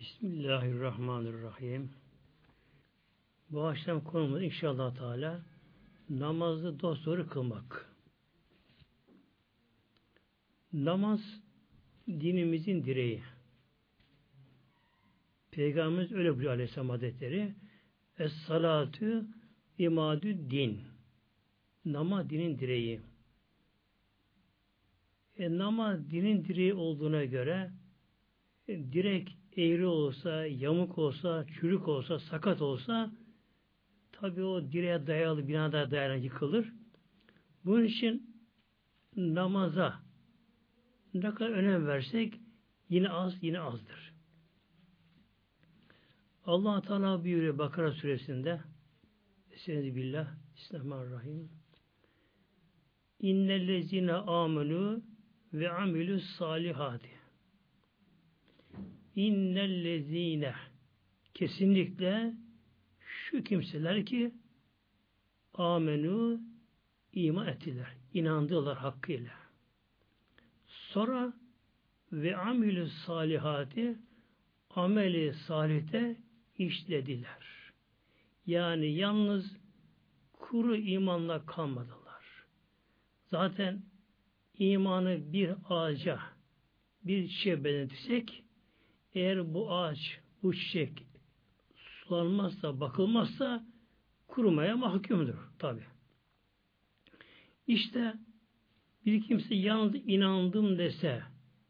Bismillahirrahmanirrahim. Bu akşam konumuz inşallah Teala namazı dosdoğru kılmak. Namaz dinimizin direği. Peygamberimiz öyle buyuruyor Aleyhisselam Hazretleri. Es salatu imadü din. Namaz dinin direği. E, namaz dinin direği olduğuna göre direk eğri olsa, yamuk olsa, çürük olsa, sakat olsa tabi o direğe dayalı, binada dayalı yıkılır. Bunun için namaza ne kadar önem versek yine az, yine azdır. Allah Teala buyuruyor Bakara suresinde Estaizu billah Bismillahirrahmanirrahim İnnellezine amenu ve amilü salihati İnnellezine kesinlikle şu kimseler ki amenu iman ettiler. inandılar hakkıyla. Sonra ve amilü salihati ameli salihte işlediler. Yani yalnız kuru imanla kalmadılar. Zaten imanı bir ağaca, bir çiçeğe benzetirsek eğer bu ağaç, bu çiçek sulanmazsa, bakılmazsa kurumaya mahkumdur tabi. İşte bir kimse yalnız inandım dese,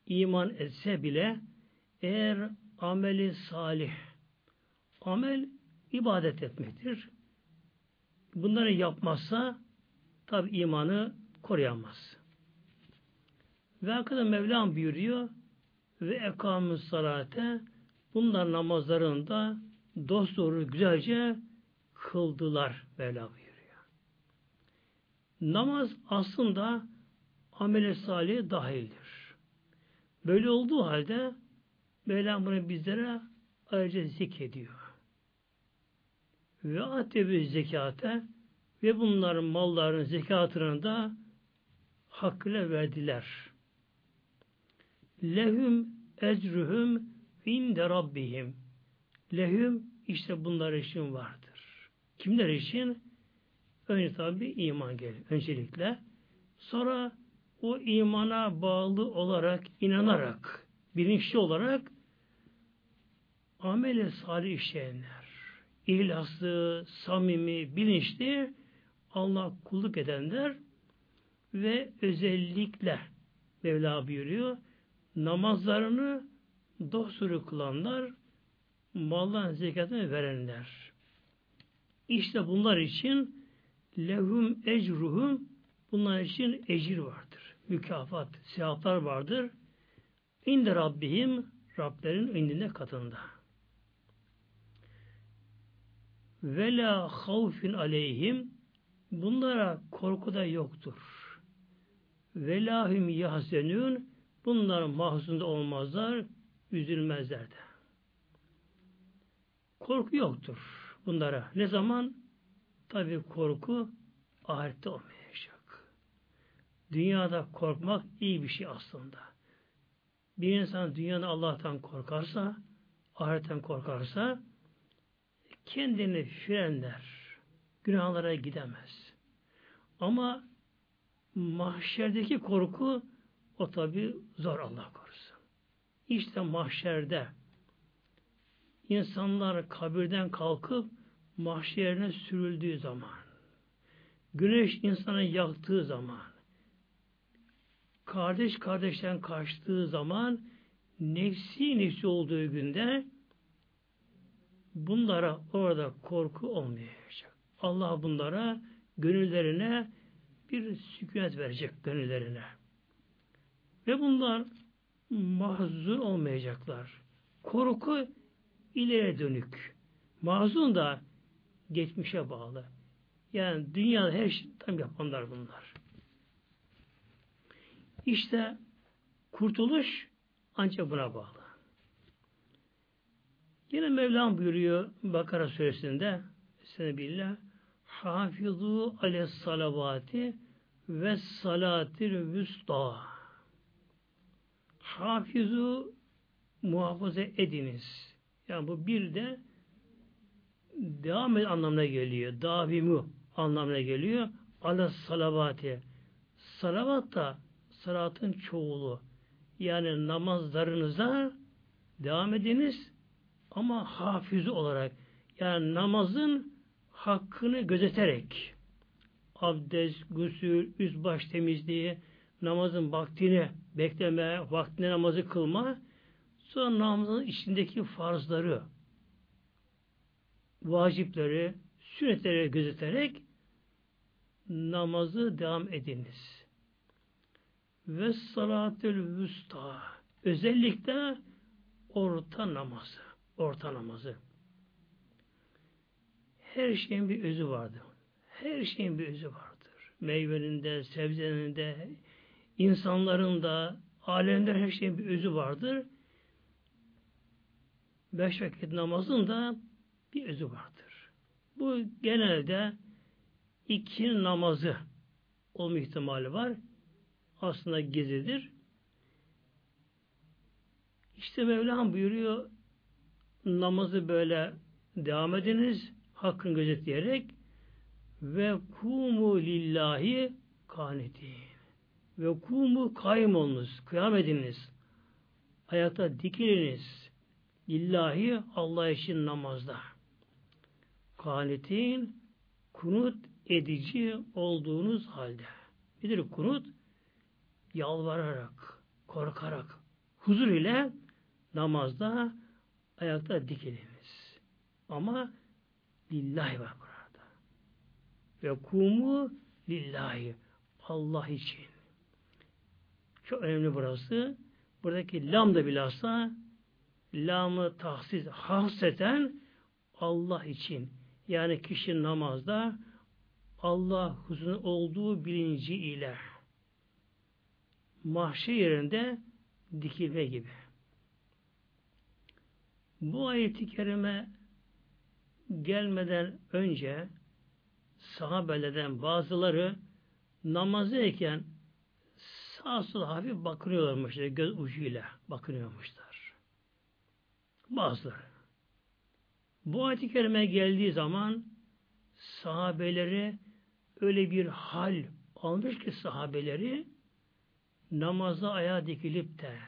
iman etse bile eğer ameli salih, amel ibadet etmektir. Bunları yapmazsa tabi imanı koruyamaz. Ve hakikaten Mevlam buyuruyor ve ekamü salate bunlar namazlarında dost doğru güzelce kıldılar Mevla buyuruyor. Namaz aslında amele salih dahildir. Böyle olduğu halde Mevlam bunu bizlere ayrıca zikrediyor. Ve atebi zekate ve bunların malların zekatını da hakkıyla verdiler. Lehum ecruhum inde rabbihim. Lehum işte bunlar için vardır. Kimler için? Önce tabi iman gelir. Öncelikle. Sonra o imana bağlı olarak, inanarak, bilinçli olarak amele salih işleyenler, ihlaslı, samimi, bilinçli Allah kulluk edenler ve özellikle Mevla buyuruyor namazlarını dosuru kılanlar maldan zekatını verenler. İşte bunlar için lehum ecruhum bunlar için ecir vardır. Mükafat, sevaplar vardır. İnde Rabbihim Rablerin indinde katında. Ve la havfin aleyhim bunlara korku da yoktur. Ve lahim yahzenün bunlar mahzunda olmazlar, üzülmezler de. Korku yoktur bunlara. Ne zaman? Tabi korku ahirette olmayacak. Dünyada korkmak iyi bir şey aslında. Bir insan dünyada Allah'tan korkarsa, ahiretten korkarsa kendini frenler. Günahlara gidemez. Ama mahşerdeki korku o tabi zor Allah korusun. İşte mahşerde insanlar kabirden kalkıp mahşerine sürüldüğü zaman güneş insanı yaktığı zaman kardeş kardeşten kaçtığı zaman nefsi nefsi olduğu günde bunlara orada korku olmayacak. Allah bunlara gönüllerine bir sükunet verecek gönüllerine. Ve bunlar mahzun olmayacaklar. Korku ileri dönük. Mahzun da geçmişe bağlı. Yani dünyada her şey tam yapanlar bunlar. İşte kurtuluş ancak buna bağlı. Yine Mevlam buyuruyor Bakara suresinde sene billah hafizu ale salavati ve salatir vüsta hafizu muhafaza ediniz. Yani bu bir de devam et anlamına geliyor. Davimu anlamına geliyor. Ala salavati. Salavat da salatın çoğulu. Yani namazlarınıza devam ediniz ama hafizi olarak yani namazın hakkını gözeterek abdest, gusül, üst baş temizliği, namazın vaktini bekleme, vaktine namazı kılma, sonra namazın içindeki farzları, vacipleri, sünnetleri gözeterek namazı devam ediniz. Ve salatül vüsta özellikle orta namazı. Orta namazı. Her şeyin bir özü vardır. Her şeyin bir özü vardır. Meyvenin de, sebzenin de, insanların da, alemde her şeyin bir özü vardır. Beş vakit namazın da bir özü vardır. Bu genelde iki namazı olma ihtimali var. Aslında gezidir. İşte Mevlam buyuruyor namazı böyle devam ediniz hakkını gözetleyerek ve kumu lillahi kanetin ve kumu kaim olunuz, kıyam ediniz. Ayakta dikiliniz. Lillahi Allah için namazda. Kanetin kunut edici olduğunuz halde. Nedir kunut? Yalvararak, korkarak, huzur ile namazda ayakta dikiliniz. Ama lillahi var burada. Ve kumu lillahi. Allah için. Çok önemli burası. Buradaki lam da bilhassa lamı tahsis hasreten Allah için. Yani kişi namazda Allah huzurun olduğu bilinci ile mahşer yerinde dikilme gibi. Bu ayeti kerime gelmeden önce sahabelerden bazıları namazdayken sola hafif bakınıyorlarmışlar. Göz ucuyla bakınıyormuşlar. Bazıları. Bu ayet-i kerime geldiği zaman sahabeleri öyle bir hal almış ki sahabeleri namaza ayağa dikilip de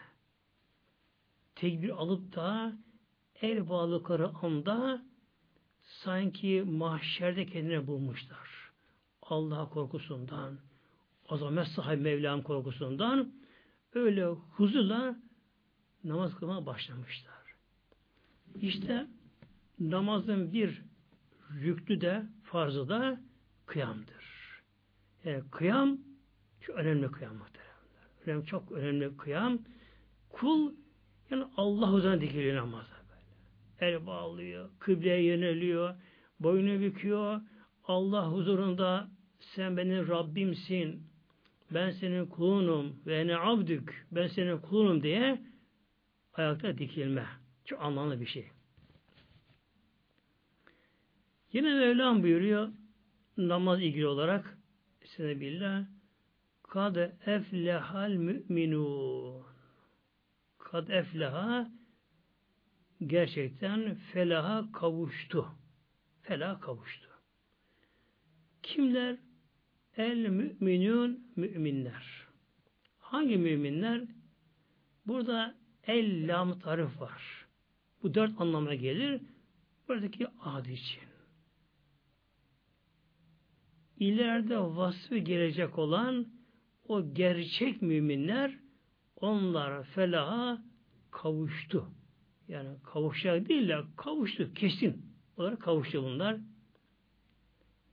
tekbir alıp da el bağlıkları anda sanki mahşerde kendine bulmuşlar. Allah korkusundan, azamet sahibi Mevlam korkusundan öyle huzurla namaz kılmaya başlamışlar. İşte namazın bir rüklü de farzı da kıyamdır. Yani kıyam çok önemli kıyam muhteremler. Önemli, çok önemli kıyam. Kul yani Allah huzuruna dikiliyor namaza böyle. El bağlıyor, kıbleye yöneliyor, boynu büküyor. Allah huzurunda sen benim Rabbimsin, ben senin kulunum ve ne abdük, ben senin kulunum diye ayakta dikilme. Çok anlamlı bir şey. Yine Mevlam buyuruyor namaz ilgili olarak Senebillah kad eflehal müminun kad efleha gerçekten felaha kavuştu. Felaha kavuştu. Kimler? El müminun müminler. Hangi müminler? Burada el lam tarif var. Bu dört anlama gelir. Buradaki ad için. İleride vasfı gelecek olan o gerçek müminler onlar felaha kavuştu. Yani kavuşacak değil de kavuştu. Kesin olarak kavuştu bunlar.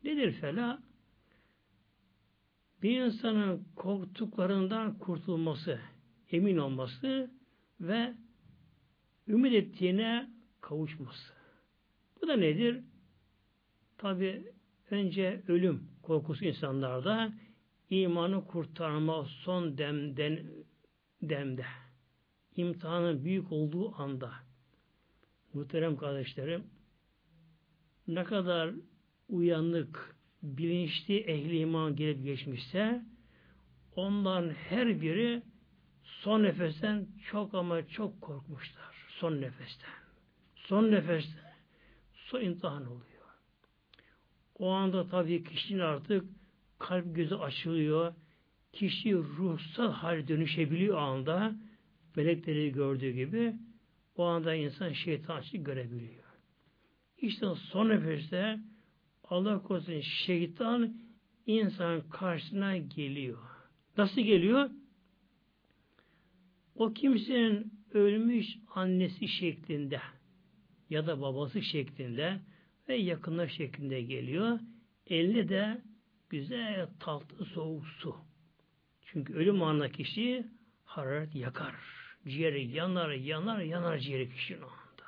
Nedir felah? Bir insanın korktuklarından kurtulması, emin olması ve ümit ettiğine kavuşması. Bu da nedir? Tabi önce ölüm korkusu insanlarda imanı kurtarma son demden demde. imtihanın büyük olduğu anda muhterem kardeşlerim ne kadar uyanık, bilinçli ehli iman gelip geçmişse onların her biri son nefesten çok ama çok korkmuşlar. Son nefesten. son nefeste son imtihan oluyor. O anda tabii kişinin artık kalp gözü açılıyor. Kişi ruhsal hal dönüşebiliyor o anda. Melekleri gördüğü gibi o anda insan şeytan görebiliyor. İşte son nefeste Allah korusun şeytan insan karşısına geliyor. Nasıl geliyor? O kimsenin ölmüş annesi şeklinde ya da babası şeklinde ve yakınlar şeklinde geliyor. Eline de güzel tatlı soğuk su. Çünkü ölüm anında kişi hararet yakar. Ciğeri yanar, yanar, yanar ciğeri kişinin anda.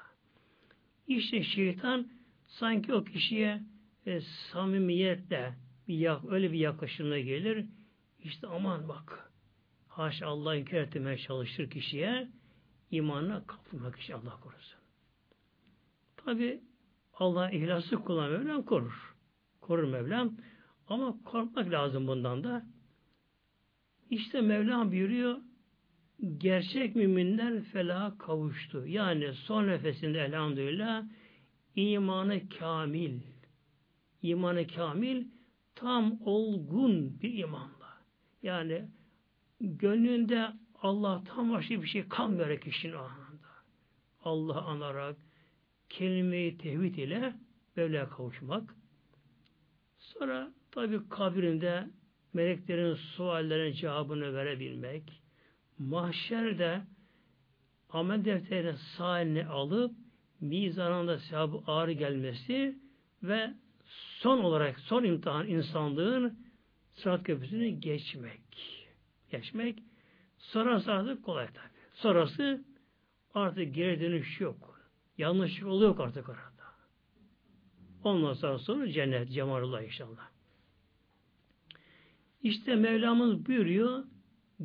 İşte şeytan sanki o kişiye e, samimiyetle bir yak, öyle bir yaklaşımla gelir. İşte aman bak haş Allah inkar etmeye çalışır kişiye imanına kaptırmak kişi Allah korusun. Tabi Allah ihlası kullanan Mevlam korur. Korur Mevlam. Ama korkmak lazım bundan da. İşte Mevlam buyuruyor gerçek müminler felaha kavuştu. Yani son nefesinde elhamdülillah imanı kamil imanı kamil tam olgun bir imanla. Yani gönlünde Allah tam başka bir şey kalmıyor kişinin anında. Allah anarak kelime-i tevhid ile Mevla'ya kavuşmak. Sonra tabi kabirinde meleklerin suallerine cevabını verebilmek. Mahşerde amel defterine sahilini alıp mizanında sevabı ağır gelmesi ve son olarak son imtihan insanlığın sırat köprüsünü geçmek. Geçmek. Sonrası artık kolay tabi. Sonrası artık geri dönüş yok. Yanlışlık oluyor artık orada. Ondan sonra, sonra cennet, cemalullah inşallah. İşte Mevlamız buyuruyor,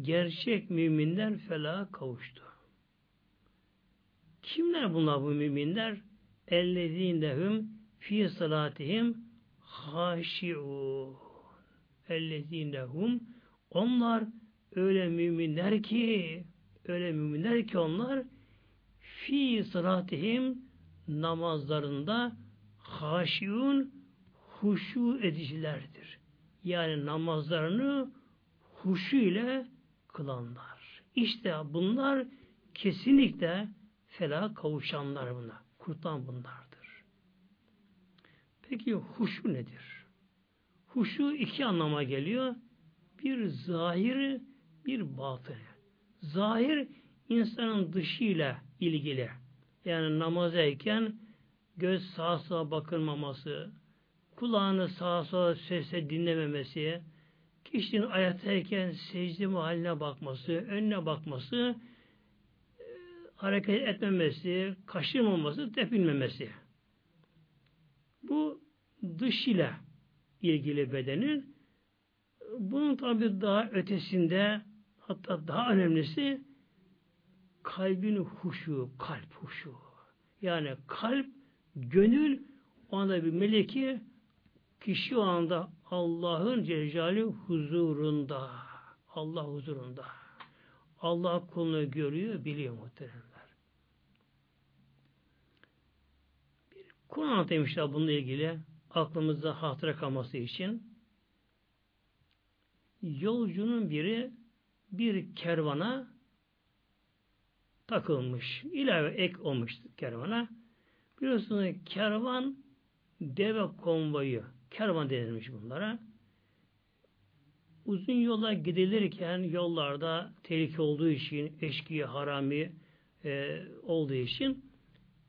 gerçek müminler felaha kavuştu. Kimler bunlar bu müminler? Ellezîndehum fi salatihim haşi'un. Ellezîndehum onlar öyle müminler ki öyle müminler ki onlar fi salatihim namazlarında haşiun huşu edicilerdir. Yani namazlarını huşu ile kılanlar. İşte bunlar kesinlikle felah kavuşanlar bunlar. Kurtulan bunlardır. Peki huşu nedir? Huşu iki anlama geliyor. Bir zahir, bir batın. Zahir insanın dışıyla ilgili. Yani namazdayken göz sağa sağa bakılmaması, kulağını sağa sola sesle dinlememesi, kişinin ayaktayken secde haline bakması, önüne bakması, e, hareket etmemesi, kaşınmaması, tepinmemesi. Bu dış ile ilgili bedenin bunun tabi daha ötesinde hatta daha önemlisi kalbin huşu, kalp huşu. Yani kalp, gönül o anda bir meleki kişi o anda Allah'ın Cecali huzurunda. Allah huzurunda. Allah kulunu görüyor, biliyor muhteremler. Anlatayım işte bununla ilgili. Aklımızda hatıra kalması için. Yolcunun biri bir kervana takılmış. İlave ek olmuş kervana. Biliyorsunuz kervan deve konvoyu. Kervan denilmiş bunlara. Uzun yola gidilirken yollarda tehlike olduğu için, eşki, harami e, olduğu için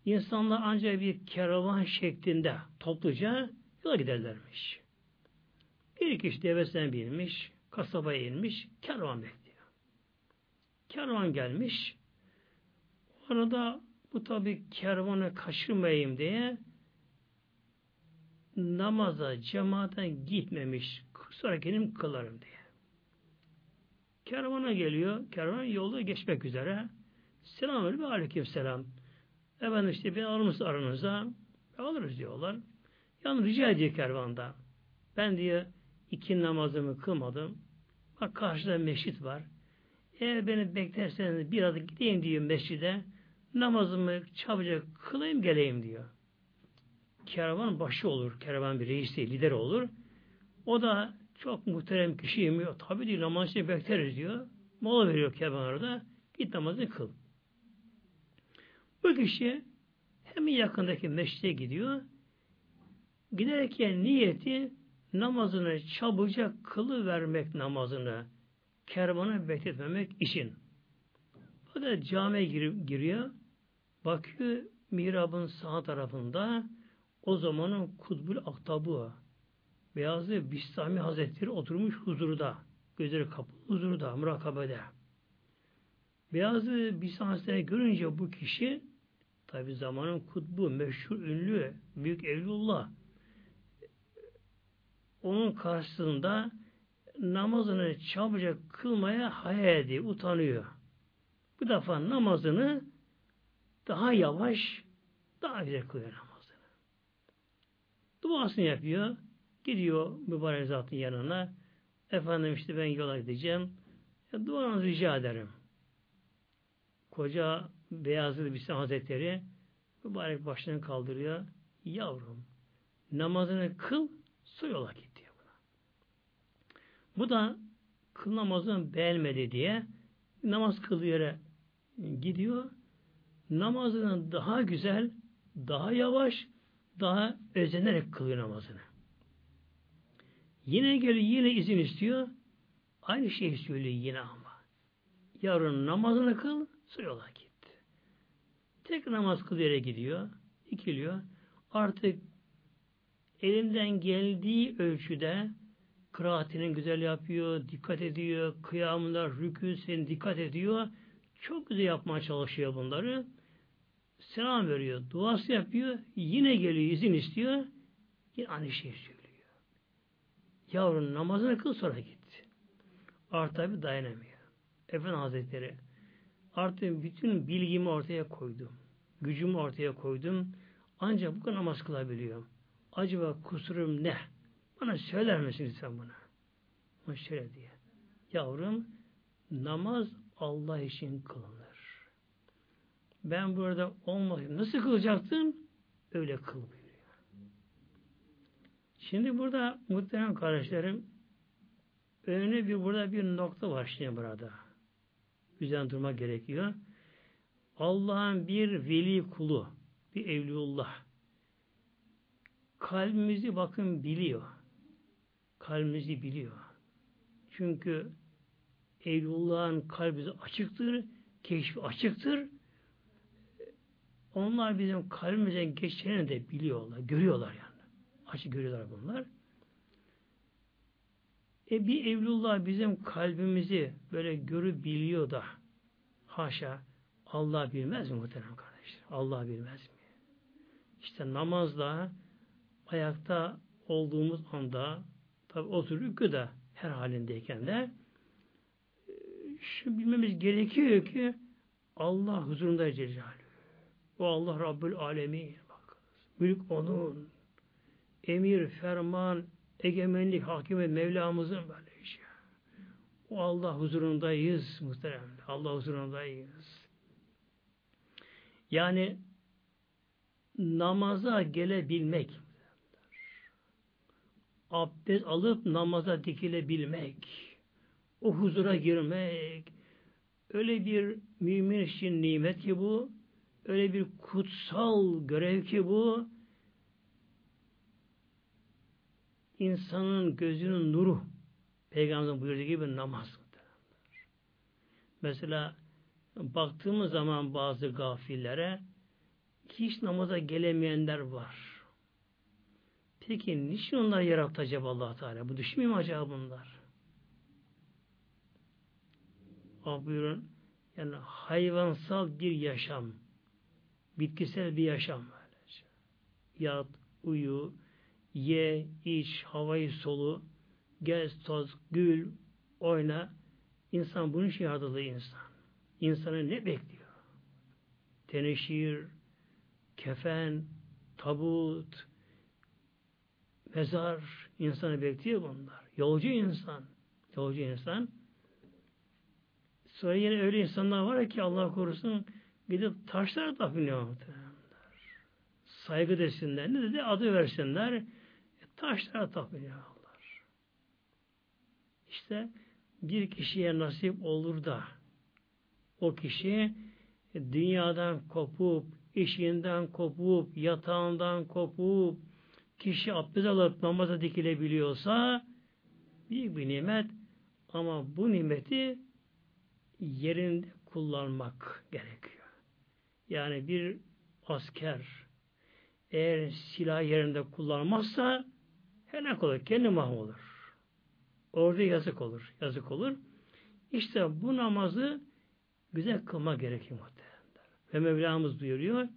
insanlar ancak bir kervan şeklinde topluca yola giderlermiş. Bir kişi devesinden binmiş, kasabaya inmiş, kervan bekliyor. Kervan gelmiş, Arada bu tabi kervanı kaçırmayayım diye namaza, cemaate gitmemiş. Sonra kendim kılarım diye. Kervana geliyor. Kervan yolda geçmek üzere. Ve aleyküm selam. Efendim işte bir alır mısın aranıza? Alırız diyorlar. Yani rica ediyor kervanda. Ben diye iki namazımı kılmadım. Bak karşıda meşrit var. Eğer beni beklerseniz biraz gideyim diyor mescide. namazımı çabucak kılayım geleyim diyor. Kervan başı olur. Kervan bir reisi, lider olur. O da çok muhterem kişiyim. Tabi değil namazı bekleriz diyor. Mola veriyor kervan orada. Git namazını kıl. Bu kişi hemen yakındaki meşte gidiyor. Giderken niyeti namazını çabucak kılı vermek namazını kervanı bekletmemek için. O da camiye gir, giriyor. Bakıyor mihrabın sağ tarafında o zamanın kutbul aktabı Beyazı Bistami Hazretleri oturmuş huzurda. Gözleri kapalı huzurda, mürakabede. Beyazı Bistami Hazretleri görünce bu kişi tabi zamanın kutbu, meşhur, ünlü, büyük evlullah onun karşısında namazını çabucak kılmaya hayal ediyor, utanıyor. Bu defa namazını daha yavaş, daha güzel kılıyor namazını. Duasını yapıyor. Gidiyor mübarek zatın yanına. Efendim işte ben yola gideceğim. Ya, duanızı rica ederim. Koca Beyazlı bir Hazretleri mübarek başını kaldırıyor. Yavrum namazını kıl su yola git diyor buna. Bu da kıl namazını beğenmedi diye namaz kıldığı gidiyor. Namazını daha güzel, daha yavaş, daha özenerek kılıyor namazını. Yine geliyor, yine izin istiyor. Aynı şeyi söylüyor yine ama. Yarın namazını kıl, su yola git. Tek namaz kıl yere gidiyor, ikiliyor. Artık elinden geldiği ölçüde kıraatinin güzel yapıyor, dikkat ediyor, kıyamlar, rükûsün dikkat ediyor. Çok güzel yapmaya çalışıyor bunları. Selam veriyor, duası yapıyor, yine geliyor, izin istiyor. Yine aynı şeyi söylüyor. Yavrum namazını kıl sonra git. Artık bir dayanamıyor. Efendi Hazretleri artık bütün bilgimi ortaya koydum. Gücümü ortaya koydum. Ancak bu kadar namaz kılabiliyorum. Acaba kusurum ne? Bana söyler misin sen buna? O şöyle diye. Yavrum namaz Allah için kılınır. Ben burada olmasaydım nasıl kılacaktım? Öyle kıl buyuruyor. Şimdi burada muhterem kardeşlerim önemli bir burada bir nokta var şimdi burada. Güzel durmak gerekiyor. Allah'ın bir veli kulu, bir evliullah. Kalbimizi bakın biliyor. Kalbimizi biliyor. Çünkü Evlullah'ın kalbi açıktır, keşfi açıktır. Onlar bizim kalbimizden geçeni de biliyorlar, görüyorlar yani. Açık görüyorlar bunlar. E bir Evlullah bizim kalbimizi böyle görüp biliyor da haşa Allah bilmez mi muhterem kardeşler? Allah bilmez mi? İşte namazda ayakta olduğumuz anda tabi oturup da her halindeyken de şu bilmemiz gerekiyor ki Allah huzurunda Celaluhu. O Allah Rabbül Alemin. Bakınız. Mülk onun. Emir, ferman, egemenlik, hakimiyet Mevlamızın böyle işi. O Allah huzurundayız muhterem. Allah huzurundayız. Yani namaza gelebilmek. Abdest alıp namaza dikilebilmek. O huzura girmek. Öyle bir mümin için nimet ki bu. Öyle bir kutsal görev ki bu. İnsanın gözünün nuru. Peygamberin buyurduğu gibi namaz. Mesela baktığımız zaman bazı gafillere hiç namaza gelemeyenler var. Peki niçin onlar yarattı acaba allah Teala? Bu düşünmüyor mu acaba bunlar? Ah buyurun yani hayvansal bir yaşam bitkisel bir yaşam böylece. Yat, uyu, ye, iç, havayı solu, gez, toz, gül, oyna. İnsan bunun için yaratıldı insan. İnsanı ne bekliyor? Teneşir, kefen, tabut, mezar insanı bekliyor bunlar. Yolcu insan. Yolcu insan. Sonra yine öyle insanlar var ki Allah korusun gidip taşlara tapınıyor saygı desinler. Ne dedi? Adı versinler. E, taşlara tapınıyorlar. İşte bir kişiye nasip olur da o kişi dünyadan kopup, işinden kopup, yatağından kopup, kişi abdest alıp namaza dikilebiliyorsa büyük bir nimet ama bu nimeti yerinde kullanmak gerekiyor. Yani bir asker eğer silah yerinde kullanmazsa helak olur, kendi mahvolur. Orada yazık olur, yazık olur. İşte bu namazı güzel kılma gerekiyor muhtemelen. Ve Mevlamız buyuruyor,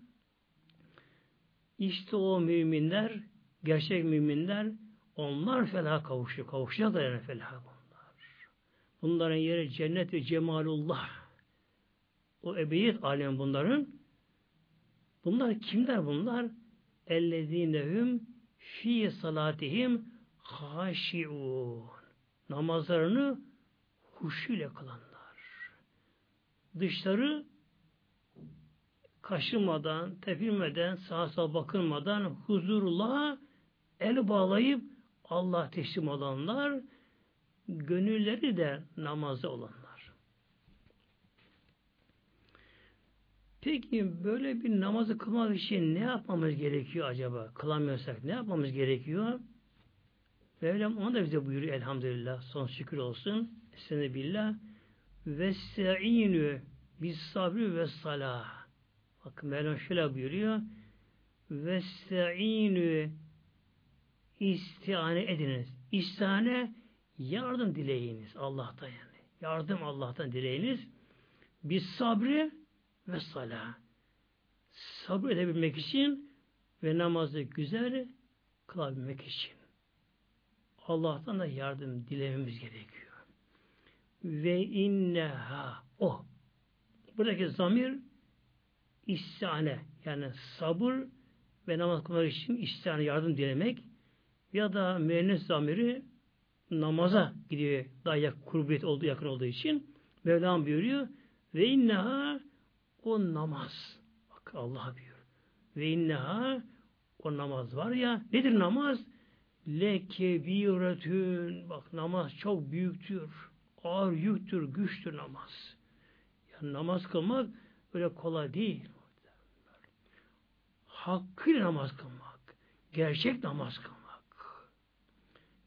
İşte o müminler, gerçek müminler, onlar felaha kavuşuyor. Kavuşacaklar yani felaha bunlar. Bunların yeri cennet ve cemalullah. O ebediyet alem bunların. Bunlar kimler bunlar? ellezinehum fi salatihim haşiun. Namazlarını huşuyla kılanlar. Dışları kaşınmadan, tepinmeden, sağa sağa bakılmadan huzurla el bağlayıp Allah teslim olanlar, gönülleri de namazda olanlar. Peki böyle bir namazı kılmak için ne yapmamız gerekiyor acaba? Kılamıyorsak ne yapmamız gerekiyor? Mevlam onu da bize buyuruyor elhamdülillah. Son şükür olsun. Sene billah. Vesta'inü bis sabri ve salah. Bakın Mevlam şöyle buyuruyor. Vesta'inü istihane ediniz. İstihane yardım dileyiniz Allah'tan yani. Yardım Allah'tan dileyiniz. Biz sabri ve salah. Sabır edebilmek için ve namazı güzel kılabilmek için. Allah'tan da yardım dilememiz gerekiyor. Ve inneha o. Buradaki zamir istihane yani sabır ve namaz kılmak için istihane yardım dilemek ya da müennes zamiri namaza gidiyor daha yakın, kurbiyet olduğu yakın olduğu için Mevlam buyuruyor ve inneha o namaz. Bak Allah diyor. Ve inneha o namaz var ya nedir namaz? Lekebiretün. Bak namaz çok büyüktür. Ağır yüktür, güçtür namaz. Yani namaz kılmak öyle kolay değil. Hakkıyla namaz kılmak. Gerçek namaz kılmak.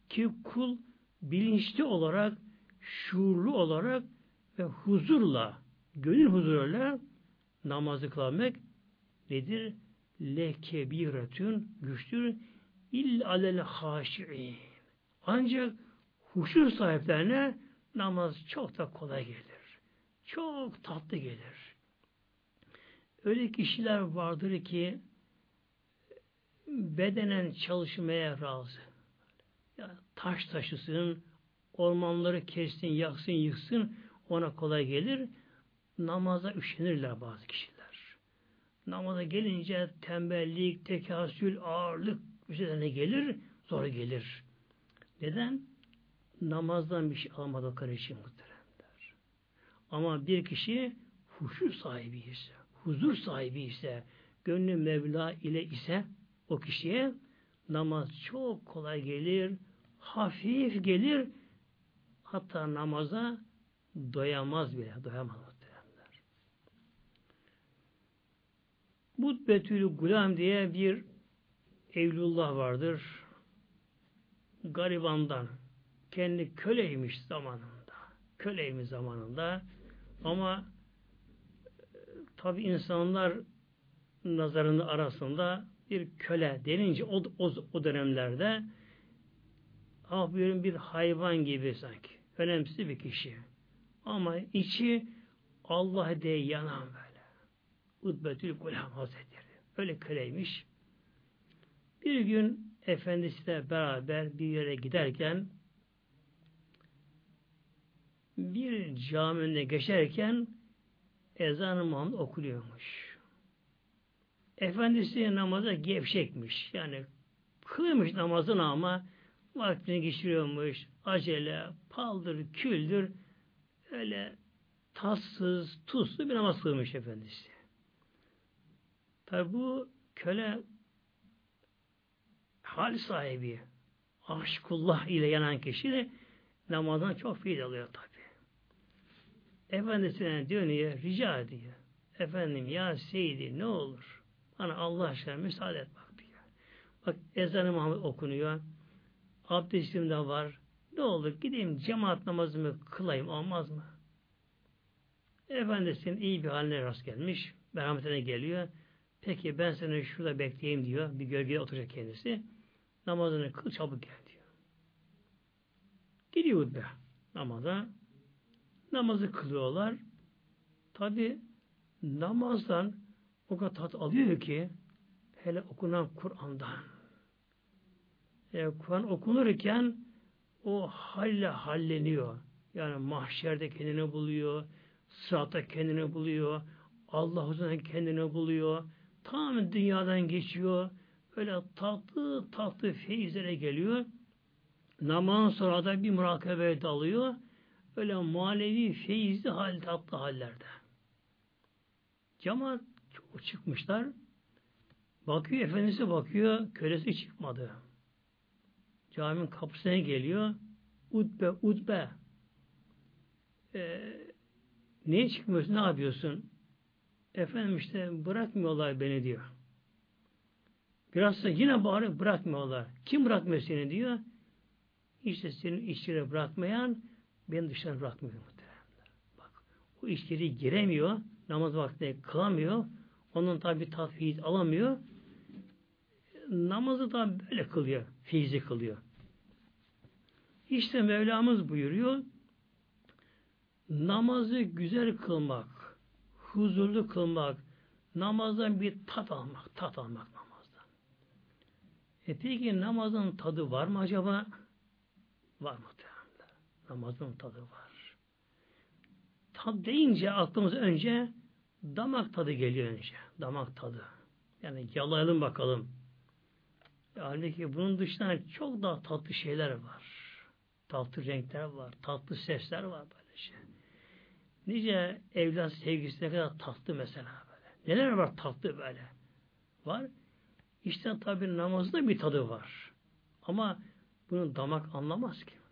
Ki kul bilinçli olarak, şuurlu olarak ve huzurla, gönül huzuruyla namazı kılmak nedir? Lekebiretün güçtür. İll alel haşi'in. Ancak huşu sahiplerine namaz çok da kolay gelir. Çok tatlı gelir. Öyle kişiler vardır ki bedenen çalışmaya razı. Yani taş taşısın, ormanları kessin, yaksın, yıksın ona kolay gelir namaza üşenirler bazı kişiler. Namaza gelince tembellik, tekasül, ağırlık üzerine gelir, zor gelir. Neden? Namazdan bir şey almadıkları için muhteremler. Ama bir kişi huşu sahibi ise, huzur sahibi ise, gönlü Mevla ile ise o kişiye namaz çok kolay gelir, hafif gelir, hatta namaza doyamaz bile, doyamaz. Mutbetül Gulam diye bir evlullah vardır. Garibandan. Kendi köleymiş zamanında. Köleymiş zamanında. Ama e, tabi insanlar nazarında arasında bir köle denince o, o, o dönemlerde ah bir hayvan gibi sanki. Önemsiz bir kişi. Ama içi Allah diye yanan böyle. Utbetül Gulam Hazretleri. Öyle köleymiş. Bir gün efendisiyle beraber bir yere giderken bir caminde geçerken ezan-ı Muhammed okuluyormuş. Efendisi namaza gevşekmiş. Yani kılmış namazını ama vaktini geçiriyormuş. Acele, paldır, küldür öyle tatsız, tuzlu bir namaz kılmış Efendisi. Tabi bu köle hal sahibi, aşkullah ile yanan kişi de namazdan çok fiil alıyor tabi. Efendisine dönüyor, rica ediyor. Efendim ya Seydi ne olur bana Allah aşkına müsaade et bak diyor. Bak ezan-ı Muhammed okunuyor. Abdestim de var. Ne olur gideyim cemaat namazımı kılayım olmaz mı? Efendisinin iyi bir haline rast gelmiş. Merhametine geliyor. Peki ben seni şurada bekleyeyim diyor. Bir gölgede oturacak kendisi. Namazını kıl çabuk gel diyor. Gidiyor be namaza. Namazı kılıyorlar. Tabi namazdan o kadar tat alıyor ki hele okunan Kur'an'dan. E, Kur'an okunurken o halle halleniyor. Yani mahşerde kendini buluyor, sıratta kendini buluyor, Allah huzurunda kendini buluyor, tamamen dünyadan geçiyor, öyle tatlı tatlı feyizlere geliyor. Namaz sonra da bir murakabeye dalıyor, öyle manevi feyizli hal, tatlı hallerde. Cemaat çok çıkmışlar, bakıyor, efendisi bakıyor, kölesi çıkmadı. Caminin kapısına geliyor, utbe, utbe, ee, niye çıkmıyorsun, ne yapıyorsun? Efendim işte bırakmıyorlar beni diyor. Biraz da yine bağırıyor bırakmıyorlar. Kim bırakmıyor seni diyor. İşte senin işleri bırakmayan beni dışarı bırakmıyor muhteremler. Bak o işleri giremiyor. Namaz vaktinde kılamıyor. Onun tabi tatfiz alamıyor. Namazı da böyle kılıyor. Fiizi kılıyor. İşte Mevlamız buyuruyor. Namazı güzel kılmak, huzurlu kılmak, namazdan bir tat almak, tat almak namazdan. E peki namazın tadı var mı acaba? Var mı? Namazın tadı var. Tad deyince aklımıza önce damak tadı geliyor önce. Damak tadı. Yani yalayalım bakalım. Halbuki bunun dışında çok daha tatlı şeyler var. Tatlı renkler var. Tatlı sesler var böyle şey. Nice evlat sevgisi ne kadar tatlı mesela böyle. Neler var tatlı böyle. Var. İşte tabi namazda bir tadı var. Ama bunu damak anlamaz ki.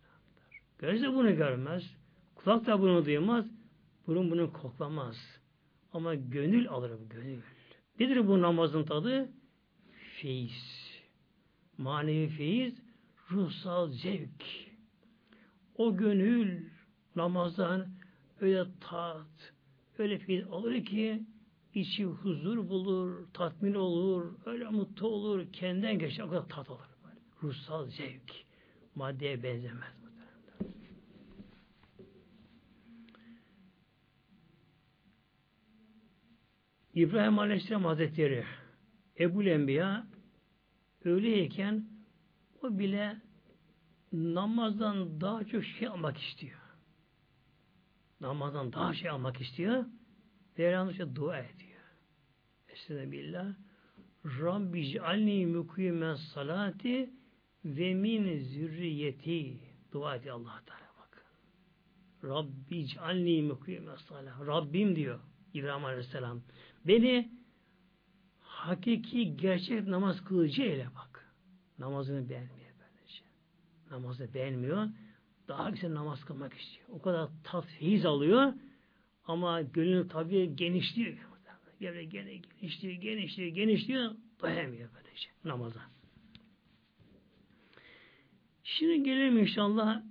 Göz de bunu görmez. Kulak da bunu duymaz. Burun bunu koklamaz. Ama gönül alır bu gönül. Nedir bu namazın tadı? Feyiz. Manevi feyiz, ruhsal zevk. O gönül namazdan öyle tat, öyle feyiz alır ki içi huzur bulur, tatmin olur, öyle mutlu olur, kendinden geçer, o kadar tat. Böyle. Ruhsal zevk. Maddeye benzemez. İbrahim Aleyhisselam Hazretleri Ebu Enbiya öyleyken o bile namazdan daha çok şey almak istiyor. Namazdan daha şey almak istiyor. Yalnızca dua ediyor. Estağfirullah. Rabbi cealni mukime salati ve min zürriyeti. Dua ediyor allah Teala bakın. Rabbi cealni mukime salati. Rabbim diyor İbrahim Aleyhisselam. Beni hakiki gerçek namaz kılıcı eyle bak. Namazını beğenmiyor böylece. Namazı beğenmiyor. Daha güzel namaz kılmak istiyor. O kadar tat feyiz alıyor ama gönlünü tabi genişliyor. Böyle gene genişliyor, genişliyor, genişliyor. Dayanamıyor böylece namaza. Şimdi gelelim inşallah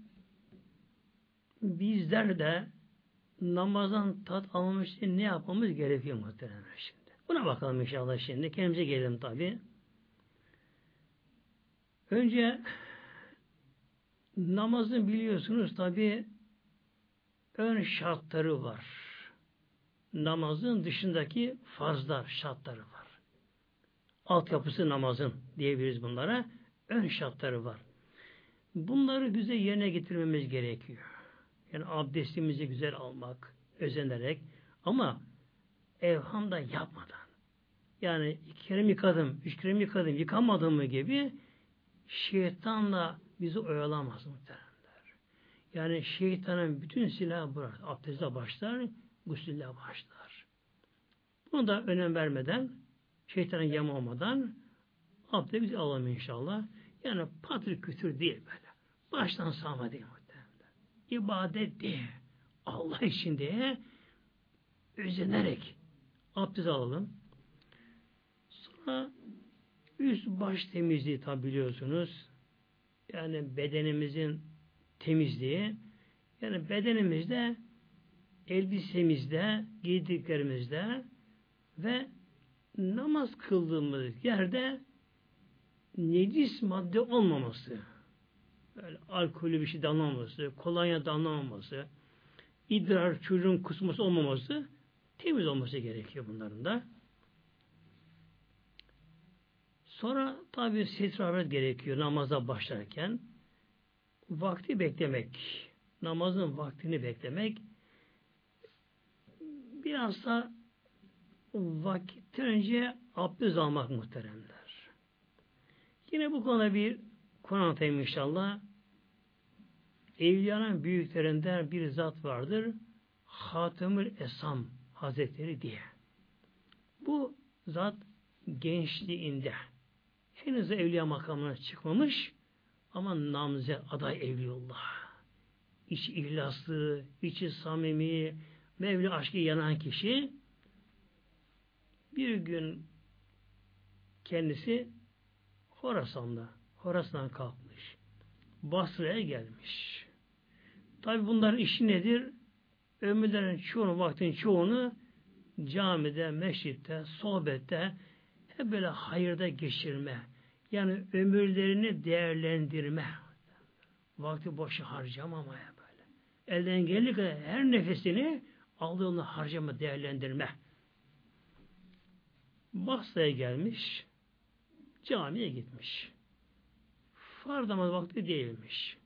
bizler de namazdan tat almamış ne yapmamız gerekiyor muhtemelen şimdi. Buna bakalım inşallah şimdi. Kendimize gelelim tabi. Önce namazın biliyorsunuz tabi ön şartları var. Namazın dışındaki farzlar, şartları var. Altyapısı namazın diyebiliriz bunlara. Ön şartları var. Bunları güzel yerine getirmemiz gerekiyor. Yani abdestimizi güzel almak, özenerek ama evhamda yapmadan. Yani iki kere yıkadım, üç kere yıkadım, yıkamadım mı gibi şeytanla bizi oyalamaz muhteremler. Yani şeytanın bütün silahı bırak. Abdestle başlar, gusülle başlar. Bunu da önem vermeden şeytanın yama olmadan abdest alalım inşallah. Yani patrik kütür değil böyle. Baştan sağma değil. İbadet diye, Allah için diye özenerek abdest alalım. Sonra üst baş temizliği tabi biliyorsunuz. Yani bedenimizin temizliği. Yani bedenimizde elbisemizde, giydiklerimizde ve namaz kıldığımız yerde necis madde olmaması, böyle alkolü bir şey damlamaması, kolonya damlamaması, idrar çocuğun kusması olmaması, temiz olması gerekiyor bunların da. Sonra tabi setre gerekiyor namaza başlarken. Vakti beklemek, namazın vaktini beklemek, biraz da vakitten önce abdest almak muhteremler. Yine bu konuda bir konu anlatayım inşallah. Evliyanın büyüklerinden bir zat vardır. Hatemül Esam Hazretleri diye. Bu zat gençliğinde henüz evliya makamına çıkmamış ama namze aday evliyullah. İçi ihlaslı, içi samimi, Mevla aşkı yanan kişi bir gün kendisi Horasan'da, Horasan'dan kalkmış. Basra'ya gelmiş. Tabi bunların işi nedir? Ömürlerin çoğunu, vaktin çoğunu camide, meşritte, sohbette hep böyle hayırda geçirme. Yani ömürlerini değerlendirme. Vakti boşu harcamamaya böyle. Elden geldiği kadar her nefesini aldığını harcama, değerlendirme. Basra'ya gelmiş, camiye gitmiş. Farz namaz vakti değilmiş.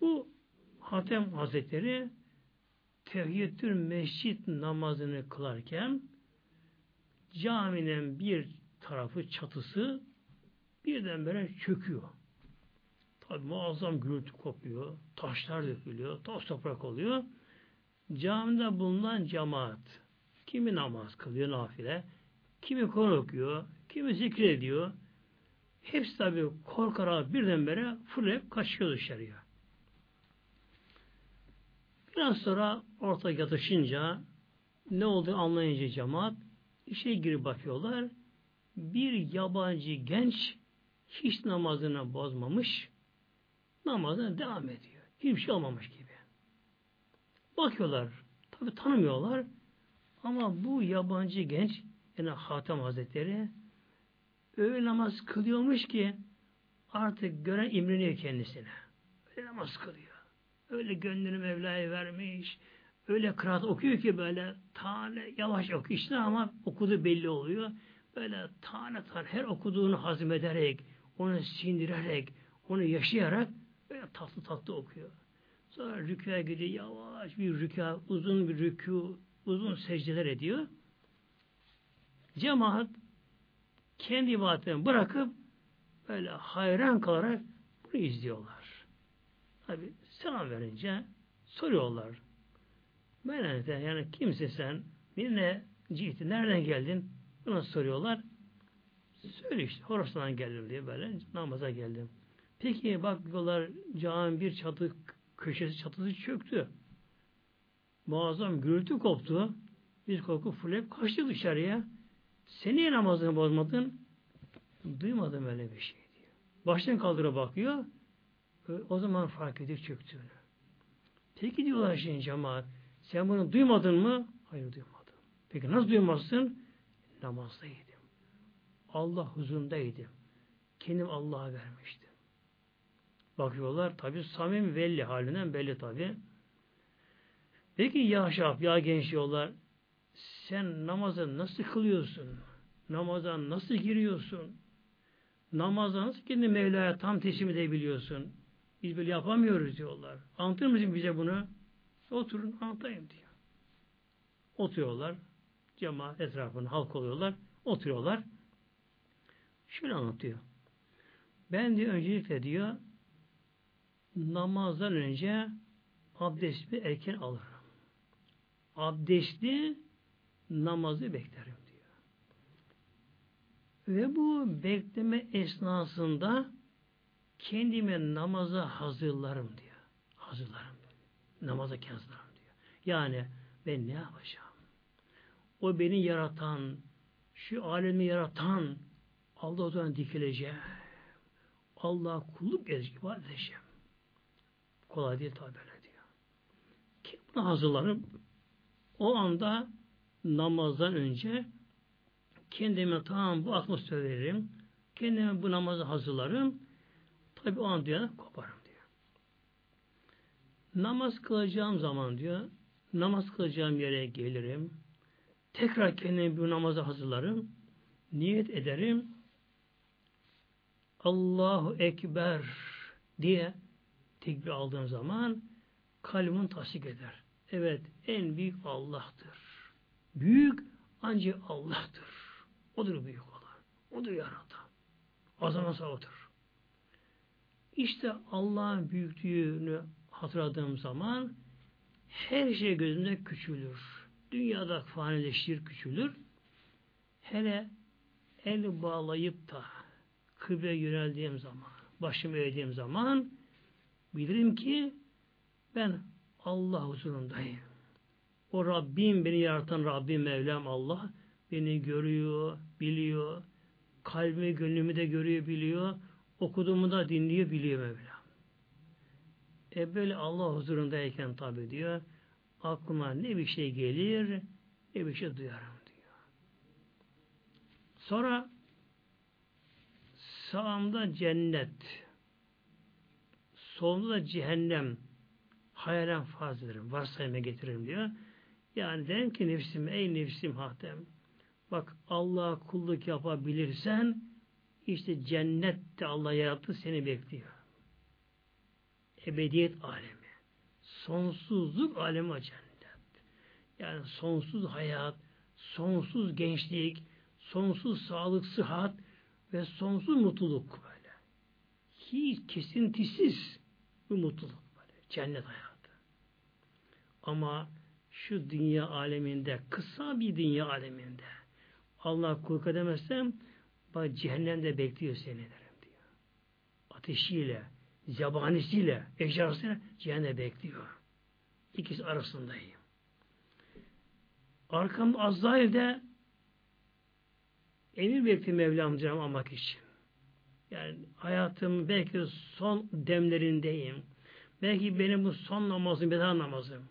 Bu Hatem Hazretleri Tehiyyütül Mescid namazını kılarken caminin bir tarafı çatısı birden böyle çöküyor. Tabi muazzam gürültü kopuyor, taşlar dökülüyor, toz toprak oluyor. Camide bulunan cemaat, kimi namaz kılıyor nafile, kimi Kur'an okuyor, kimi zikrediyor. Hepsi tabi korkarak birdenbire fırlayıp kaçıyor dışarıya. Biraz sonra orta yatışınca ne olduğunu anlayınca cemaat işe girip bakıyorlar. Bir yabancı genç hiç namazını bozmamış, namazına devam ediyor. Hiçbir şey olmamış gibi. Bakıyorlar. Tabi tanımıyorlar. Ama bu yabancı genç yani Hatem Hazretleri öyle namaz kılıyormuş ki artık gören imreniyor kendisine. Öyle namaz kılıyor. Öyle gönlünü Mevla'ya vermiş. Öyle kıraat okuyor ki böyle tane yavaş okuyor işte ama okudu belli oluyor. Böyle tane tane her okuduğunu hazmederek, onu sindirerek, onu yaşayarak böyle tatlı tatlı okuyor. Sonra rükûya gidiyor yavaş bir rükû, uzun bir rükû, uzun secdeler ediyor. Cemaat kendi ibadetlerini bırakıp böyle hayran kalarak bunu izliyorlar. Tabi selam verince soruyorlar. Menente yani kimsin sen? Bir ne cihti? Nereden geldin? Buna soruyorlar. Söyle işte Horasan'dan geldim diye böyle namaza geldim. Peki bak diyorlar cami bir çatı köşesi çatısı çöktü. Muazzam gürültü koptu. Biz korku fırlayıp kaçtık dışarıya. Sen niye namazını bozmadın? Duymadım öyle bir şey diyor. Baştan kaldırıp bakıyor. O zaman fark ediyor çöktüğünü. Peki diyorlar şimdi cemaat. Sen bunu duymadın mı? Hayır duymadım. Peki nasıl duymazsın? Namazdaydım. Allah huzurundaydım. Kendim Allah'a vermiştim. Bakıyorlar tabi samim belli halinden belli tabi. Peki ya şaf, ya genç yollar sen namazı nasıl kılıyorsun? Namaza nasıl giriyorsun? Namaza nasıl kendi Mevla'ya tam teslim edebiliyorsun? Biz böyle yapamıyoruz diyorlar. Anlatır mısın bize bunu? Oturun anlatayım diyor. Oturuyorlar. Cemaat etrafında halk oluyorlar. Oturuyorlar. Şöyle anlatıyor. Ben diyor öncelikle diyor namazdan önce abdestimi erken alırım. Abdestli namazı beklerim diyor. Ve bu bekleme esnasında kendime namaza hazırlarım diyor. Hazırlarım. Namaza hazırlarım diyor. Yani ben ne yapacağım? O beni yaratan, şu alemi yaratan Allah o dikileceğim. Allah'a kulluk edeceğim, edeceğim. Kolay değil tabi böyle diyor. Kim hazırlarım? O anda namazdan önce kendime tamam bu atmosferi veririm. Kendime bu namazı hazırlarım. Tabi o an diyor koparım diyor. Namaz kılacağım zaman diyor namaz kılacağım yere gelirim. Tekrar kendime bu namazı hazırlarım. Niyet ederim. Allahu Ekber diye tekbir aldığım zaman kalbim tasdik eder. Evet en büyük Allah'tır. Büyük ancak Allah'tır. Odur büyük olan. Odur yaratan. Azamet odur. İşte Allah'ın büyüklüğünü hatırladığım zaman her şey gözümde küçülür. Dünyada fanileşir, küçülür. Hele el bağlayıp da kıble yöneldiğim zaman, başımı eğdiğim zaman bilirim ki ben Allah huzurundayım. O Rabbim, beni yaratan Rabbim, Mevlam Allah beni görüyor, biliyor. Kalbimi, gönlümü de görüyor, biliyor. Okuduğumu da dinliyor, biliyor Mevlam. E böyle Allah huzurundayken tabi diyor, aklıma ne bir şey gelir, ne bir şey duyarım diyor. Sonra sağımda cennet, solumda da cehennem hayalen farz ederim, getiririm diyor. Yani derim ki nefsim, ey nefsim hatem, bak Allah'a kulluk yapabilirsen, işte cennette Allah yarattı seni bekliyor. Ebediyet alemi. Sonsuzluk alemi o cennet. Yani sonsuz hayat, sonsuz gençlik, sonsuz sağlık, sıhhat ve sonsuz mutluluk böyle. Hiç kesintisiz bir mutluluk böyle. Cennet hayatı. Ama şu dünya aleminde, kısa bir dünya aleminde Allah kulluk edemezsem bak cehennemde bekliyor seni derim diyor. Ateşiyle, zabanisiyle, ejderhasıyla cehennemde bekliyor. İkisi arasındayım. Arkamda Azrail'de emir bekliyor Mevlam canım almak için. Yani hayatım belki son demlerindeyim. Belki benim bu son namazım, beda namazım.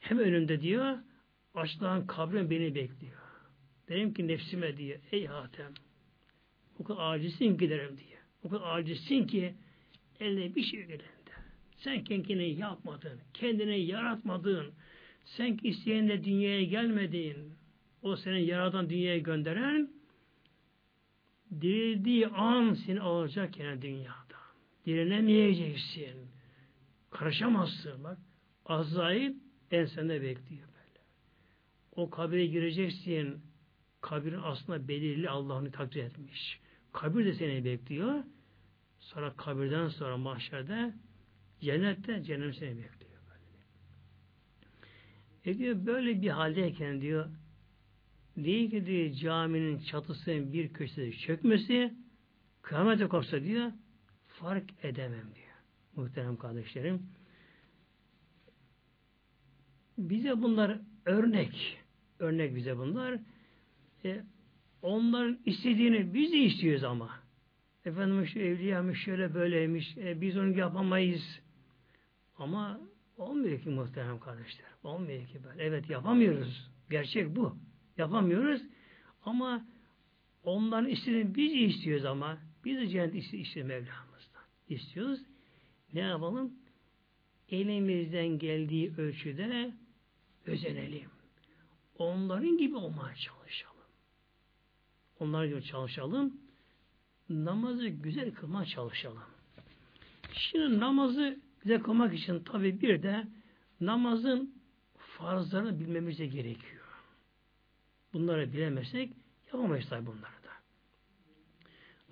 Hem önünde diyor, açılan kabrim beni bekliyor. Derim ki nefsime diye, ey Hatem, o kadar acizsin ki derim diye. O kadar acizsin ki eline bir şey elinde. Sen kendini yapmadın, kendini yaratmadın. Sen isteyenle dünyaya gelmedin. O senin yaradan dünyaya gönderen dirildiği an seni alacak yani dünyada. Direnemeyeceksin. Karışamazsın bak. Azrail ensende bekliyor böyle. O kabire gireceksin. Kabirin aslında belirli Allah'ını takdir etmiş. Kabir de seni bekliyor. Sonra kabirden sonra mahşerde cennette cennet seni bekliyor. E diyor böyle bir haldeyken diyor değil ki diyor caminin çatısının bir köşede çökmesi kıyamete kopsa diyor fark edemem diyor. Muhterem kardeşlerim. Bize bunlar örnek. Örnek bize bunlar. E, onların istediğini biz de istiyoruz ama. Efendim şu evliyamış şöyle böyleymiş. E, biz onu yapamayız. Ama olmuyor ki muhterem kardeşler. Olmuyor ki böyle. Evet yapamıyoruz. Gerçek bu. Yapamıyoruz. Ama onların istediğini biz istiyoruz ama biz de cennet istiyoruz Mevlamızdan. İstiyoruz. Ne yapalım? Elimizden geldiği ölçüde özenelim. Onların gibi olmaya çalışalım. Onlar gibi çalışalım. Namazı güzel kılmaya çalışalım. Şimdi namazı güzel kılmak için tabi bir de namazın farzlarını bilmemiz de gerekiyor. Bunları bilemezsek yapamayız tabi bunları da.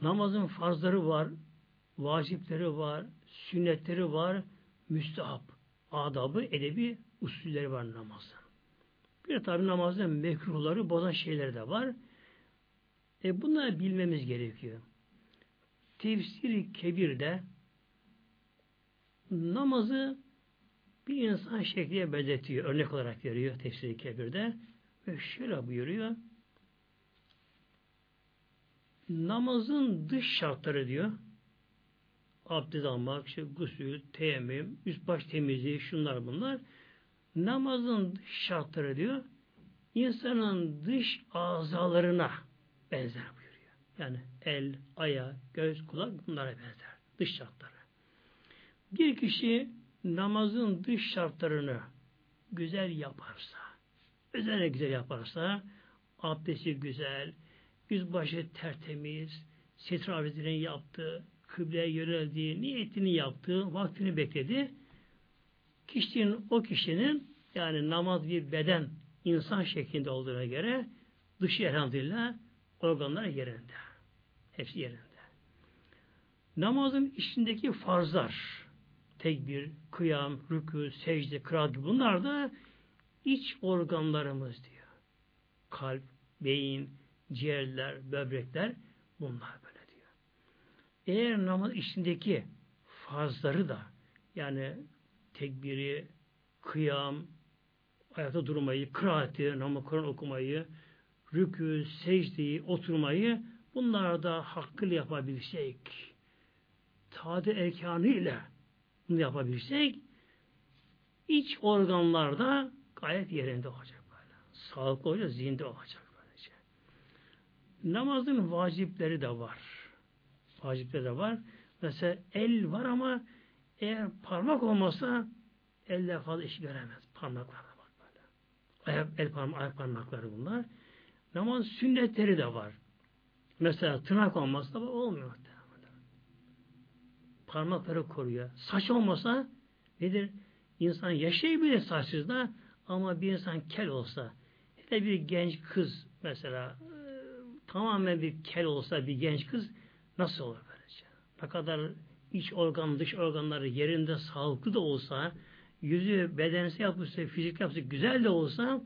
Namazın farzları var, vacipleri var, sünnetleri var, müstahap, adabı, edebi usulleri var namazın. Bir tabi namazda mekruhları bozan şeyler de var. E bunları bilmemiz gerekiyor. Tefsiri Kebir'de namazı bir insan şekliye benzetiyor. Örnek olarak veriyor tefsiri Kebir'de. Ve şöyle buyuruyor. Namazın dış şartları diyor. Abdest almak, işte gusül, teyemmüm, üst baş temizliği, şunlar bunlar. Namazın dış şartları diyor. insanın dış azalarına benzer buyuruyor. Yani el, ayağı, göz, kulak bunlara benzer. Dış şartları. Bir kişi namazın dış şartlarını güzel yaparsa, özellikle güzel yaparsa, abdesti güzel, yüzbaşı tertemiz, setre abdestini yaptı, kıbleye yöneldi, niyetini yaptı, vaktini bekledi. Kişinin, o kişinin yani namaz bir beden, insan şeklinde olduğuna göre dışı elhamdülillah organlar yerinde. Hepsi yerinde. Namazın içindeki farzlar, tekbir, kıyam, rükû, secde, kıraat bunlar da iç organlarımız diyor. Kalp, beyin, ciğerler, böbrekler bunlar böyle diyor. Eğer namaz içindeki farzları da yani tekbiri, kıyam, ayakta durmayı, kıraati, namaz Kur'an okumayı, rükû, secdeyi, oturmayı bunlar da hakkıyla yapabilsek, tadı erkanı bunu yapabilsek iç organlarda gayet yerinde olacak böyle. Sağlıklı olacak, zinde olacak böylece. Namazın vacipleri de var. Vacipleri de var. Mesela el var ama eğer parmak olmasa elle fazla iş göremez. Parmaklarına bak böyle. Ayak, el parmak, ayak parmakları bunlar. Namaz sünnetleri de var. Mesela tırnak olmazsa olmuyor parmakları koruyor. Saç olmasa nedir? İnsan yaşayabilir saçsız da ama bir insan kel olsa hele bir genç kız mesela e, tamamen bir kel olsa bir genç kız nasıl olur böylece? Ne kadar iç organ dış organları yerinde sağlıklı da olsa yüzü bedensi yapısı fizik yapısı güzel de olsa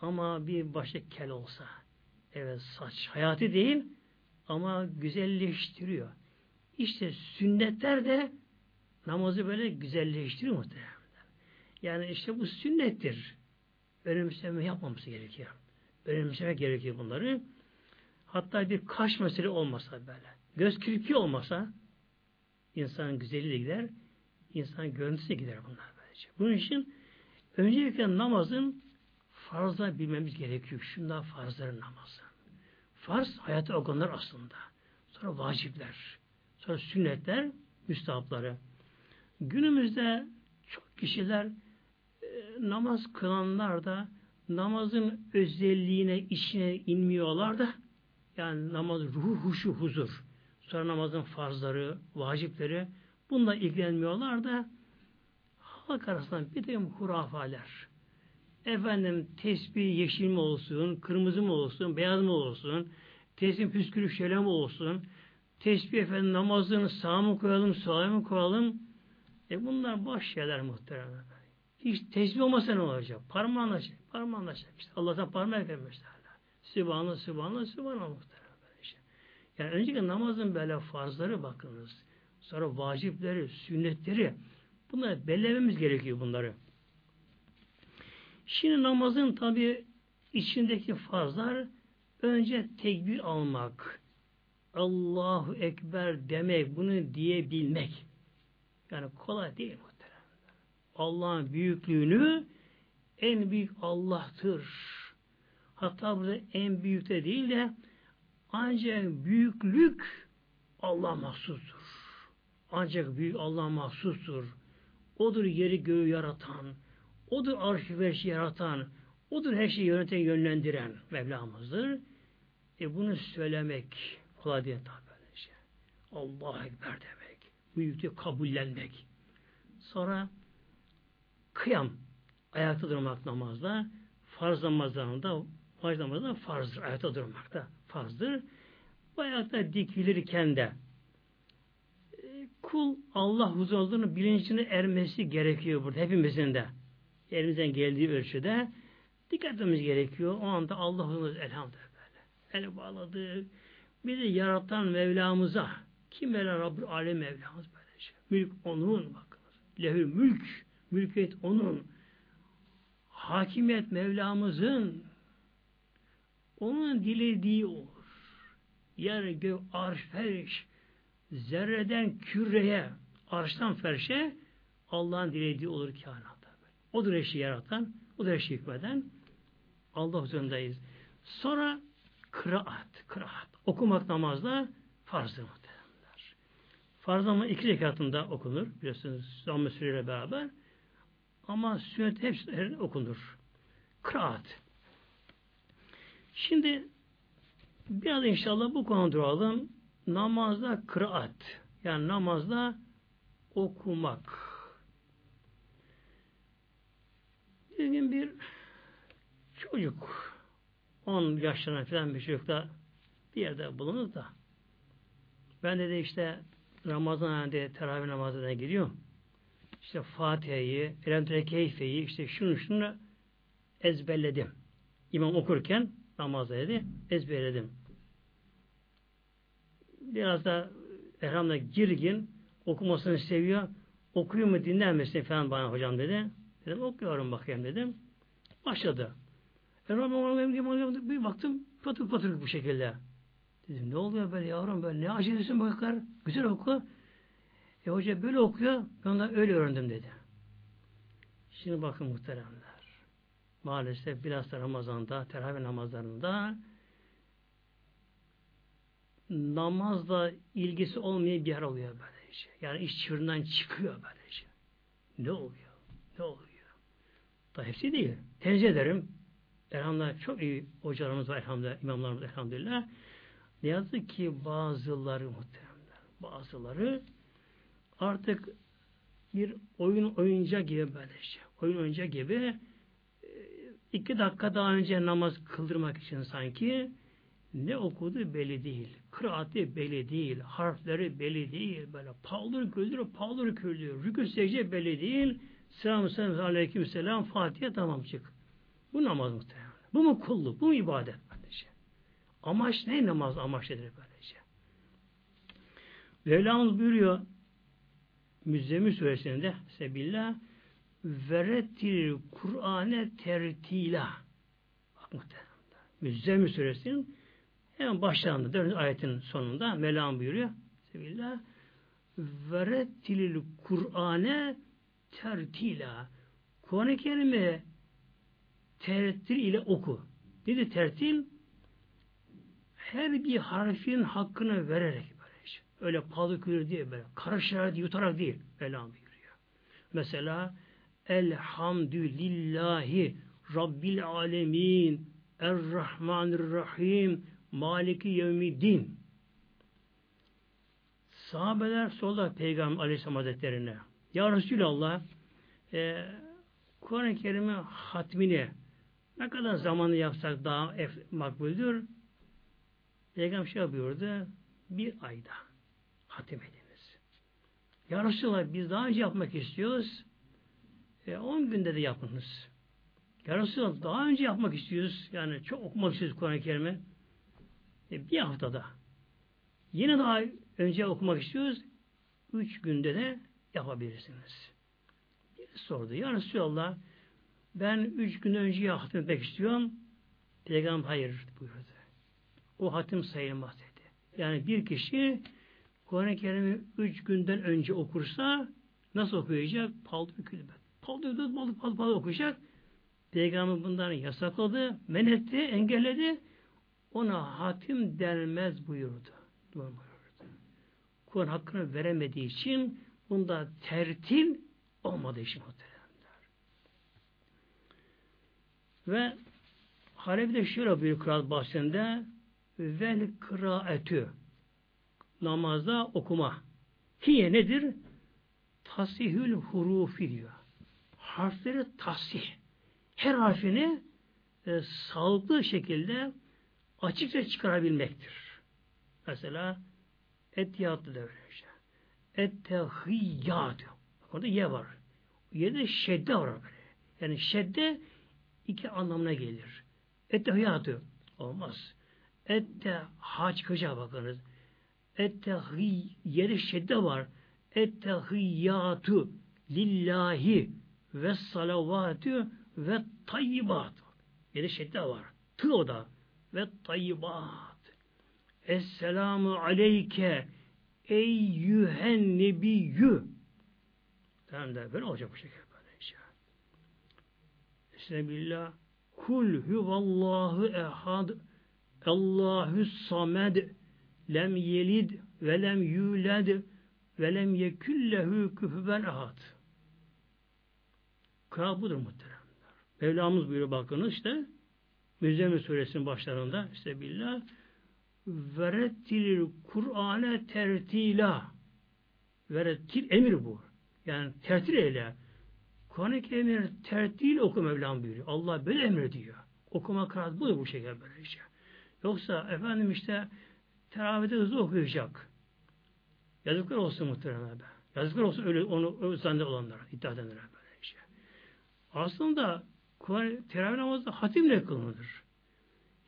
ama bir başta kel olsa evet saç hayatı değil ama güzelleştiriyor. İşte sünnetler de namazı böyle güzelleştiriyor muhtemelen. Yani işte bu sünnettir. Önemseme yapmaması gerekiyor. Önemsemek gerekiyor bunları. Hatta bir kaş mesele olmasa böyle. Göz kirpi olmasa insanın güzelliği gider. insan görüntüsü gider bunlar böylece. Bunun için öncelikle namazın farzlar bilmemiz gerekiyor. Şunlar farzların namazı. Farz hayatı organlar aslında. Sonra vacipler. Sonra sünnetler, müstahapları. Günümüzde çok kişiler e, namaz kılanlar da namazın özelliğine, içine inmiyorlar da yani namaz ruhu, huşu, huzur. Sonra namazın farzları, vacipleri bununla ilgilenmiyorlar da halk arasında bir de hurafaler. Efendim tesbih yeşil mi olsun, kırmızı mı olsun, beyaz mı olsun, tesbih püskürük şöyle mi olsun, tesbih efendim namazını sağa mı koyalım, sola mı koyalım? E bunlar boş şeyler muhtemelen. Hiç tesbih olmasa ne olacak? Parmağınla çek, parmağınla çek. İşte Allah'tan parmak vermişler. Sübhanallah, Sübhanallah, Sübhanallah muhtemelen. Yani önceki namazın böyle farzları bakınız. Sonra vacipleri, sünnetleri bunları belirlememiz gerekiyor bunları. Şimdi namazın tabi içindeki farzlar önce tekbir almak, Allahu Ekber demek, bunu diyebilmek. Yani kolay değil muhtemelen. Allah'ın büyüklüğünü en büyük Allah'tır. Hatta burada en büyük de değil de ancak büyüklük Allah mahsustur. Ancak büyük Allah mahsustur. Odur yeri göğü yaratan, odur arşı ve şey yaratan, odur her şeyi yöneten, yönlendiren Mevlamızdır. E bunu söylemek, Kolay değil tabi şey. Allah Ekber demek. Büyüklüğü kabullenmek. Sonra kıyam. Ayakta durmak namazda. Farz namazlarında farz namazda farzdır. Ayakta durmak da farzdır. Bu ayakta dikilirken de e, kul Allah huzurunun bilincine ermesi gerekiyor burada. Hepimizin de. Elimizden geldiği ölçüde dikkat etmemiz gerekiyor. O anda Allah elhamdülillah böyle. El bağladı. Bir de yaratan Mevlamıza. Kim Mevla Rabbül Alem Mevlamız böylece. Mülk onun bakınız. Lehül mülk. Mülkiyet onun. Hakimiyet Mevlamızın. Onun dilediği olur. Yer, gök, arş, ferş, zerreden küreye, arştan ferşe Allah'ın dilediği olur kainatta. Odur eşi yaratan, odur eşi hükmeden. Allah huzurundayız. Sonra kıraat, kıraat. Okumak namazda farzdır muhtemelenler. Farz ama iki rekatında okunur. Biliyorsunuz zamm-ı süreyle beraber. Ama sünnet hepsi okunur. Kıraat. Şimdi biraz inşallah bu konuda duralım. Namazda kıraat. Yani namazda okumak. Bir gün bir çocuk 10 yaşlarına falan bir çocuk da bir yerde bulunur da ben de işte Ramazan ayında teravih namazına gidiyorum. İşte Fatiha'yı, Elhamdülillah Keyfe'yi, işte şunu şunu ezberledim. İmam okurken namazda dedi, ezberledim. Biraz da Elhamdülillah girgin, okumasını seviyor. Okuyor mu dinler misin falan bana hocam dedi. Dedim okuyorum bakayım dedim. Başladı. Bir baktım patır patır bu şekilde. Dedim ne oluyor böyle yavrum böyle ne acelesin bakar. Güzel oku. E hoca böyle okuyor. Ben de öyle öğrendim dedi. Şimdi bakın muhteremler. Maalesef biraz da Ramazan'da, teravih namazlarında namazla ilgisi olmayan bir yer oluyor böylece. Yani iş çığırından çıkıyor böylece. Ne oluyor? Ne oluyor? Da hepsi değil. Tenzih ederim. Elhamdülillah çok iyi hocalarımız var elhamdülillah, imamlarımız elhamdülillah. Ne yazık ki bazıları muhteremler, bazıları artık bir oyun oyuncak gibi böylece. Oyun oyuncak gibi e, iki dakika daha önce namaz kıldırmak için sanki ne okudu belli değil. Kıraati belli değil. Harfleri belli değil. Böyle paldır güldür, paldır küldür. Rükü secde belli değil. Selamun selam aleyküm selam. Fatiha tamam çık. Bu namaz muhtemelen. Bu mu kulluk? Bu mu ibadet? Böylece. Amaç ne namaz? Amaç nedir böylece? Mevlamız buyuruyor Müzzemmil suresinde Sebillah verettil Kur'ane tertila bak muhtemelen. Müzzemmil suresinin hemen başlarında dördüncü ayetin sonunda Mevlam buyuruyor Sebillah verettil Kur'ane tertila Kur'an-ı Kerim'i tertil ile oku. Dedi tertil? Her bir harfin hakkını vererek böyle. Öyle palıkür diye böyle karışarak yutarak değil. Öyle buyuruyor. Mesela Elhamdülillahi Rabbil Alemin Errahmanirrahim Maliki Yevmiddin Sahabeler sordular Peygamber Aleyhisselam Hazretlerine. Ya Resulallah e, Kur'an-ı Kerim'in hatmini ne kadar zamanı yapsak daha makbuldür? Peygamber şey yapıyordu. Bir ayda hatim ediniz. Ya Resulallah biz daha önce yapmak istiyoruz. E, 10 günde de yapınız. Ya Resulallah daha önce yapmak istiyoruz. Yani çok okumak istiyoruz Kur'an-ı Kerim'i. E, bir haftada. Yine daha önce okumak istiyoruz. Üç günde de yapabilirsiniz. Bir sordu. Ya Resulallah ben üç gün önce hatim etmek istiyorum. Peygamber hayır buyurdu. O hatim sayılmaz dedi. Yani bir kişi Kur'an-ı Kerim'i üç günden önce okursa nasıl okuyacak? Paldır külübet. Paldır paldır paldır paldır, paldır okuyacak. Peygamber bundan yasakladı, men etti, engelledi. Ona hatim denmez buyurdu. Kur'an hakkını veremediği için bunda tertil olmadığı için muhtemelen. Ve Hanefi de şöyle bir kıraat bahsinde vel kıraetü namazda okuma. Hiye nedir? Tasihül hurufi diyor. Harfleri tasih. Her harfini e, sağlıklı şekilde açıkça çıkarabilmektir. Mesela etiyatı da öyle işte. Ettehiyyatü. Orada ye var. Ye'de şedde var böyle. Yani şedde iki anlamına gelir. Ettehiyatü olmaz. Ette haç kıca bakınız. Ettehi yeri şedde var. Ettehiyyatü lillahi ve salavatü ve tayyibat. Yeri şedde var. Tı o da. Ve tayyibat. Esselamu aleyke eyyühen nebiyyü. Tamam da böyle olacak bu şekilde. Böylece. Bismillah. Kul huvallahu ehad Allahu samed lem yelid ve lem yulad ve lem yeküllehu küfüven ahad. Kral budur muhteremler. Mevlamız buyuruyor bakınız işte Müzzemmil suresinin başlarında işte verettil Kur'an'e tertila verettil emir bu. Yani tertil eyle. Kur'an-ı tertil oku Mevlam buyuruyor. Allah böyle emrediyor. Okuma kıraat bu bu şekilde böylece. Yoksa efendim işte teravihde hızlı okuyacak. Yazıklar olsun muhtemelen. Yazıklar olsun öyle onu zannede olanlara, iddia edenlere böylece. Aslında Kur'an teravih namazı hatimle kılınır.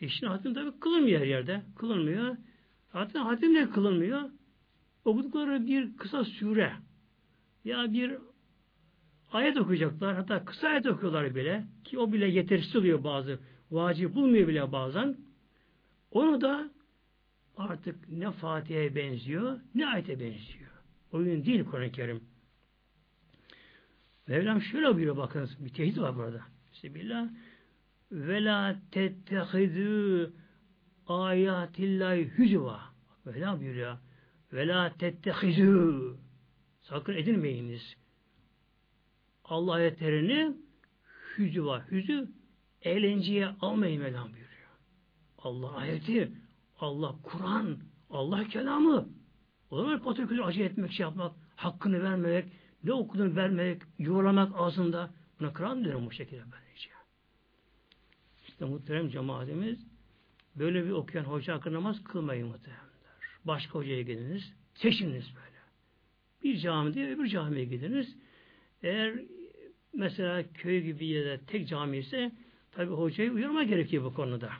E şimdi hatim tabi kılınmıyor her yerde. Kılınmıyor. Zaten hatimle kılınmıyor. Okudukları bir kısa sure ya bir ayet okuyacaklar. Hatta kısa ayet okuyorlar bile. Ki o bile yetersiz oluyor bazı. Vacip bulmuyor bile bazen. Onu da artık ne Fatiha'ya benziyor ne ayete benziyor. Oyun değil Kur'an-ı Kerim. Mevlam şöyle buyuruyor bakınız. Bir tehdit var burada. Bismillah. Ve la tettehidü ayatillahi hücva. Mevlam buyuruyor. Ve la tettehidü sakın edinmeyiniz. Allah ayetlerini hüzü var. Hüzü eğlenceye almayın Mevlam buyuruyor. Allah ayeti, Allah Kur'an, Allah kelamı. O zaman patır acı etmek, şey yapmak, hakkını vermemek, ne okudun vermemek, yuvarlamak ağzında. Buna Kur'an diyorum bu şekilde böylece. İşte muhterem cemaatimiz böyle bir okuyan hoca hakkında namaz kılmayın muhteremler. Başka hocaya gidiniz, seçiniz böyle. Bir camide öbür camiye gidiniz. Eğer mesela köy gibi da tek cami ise tabi hocayı uyarma gerekiyor bu konuda.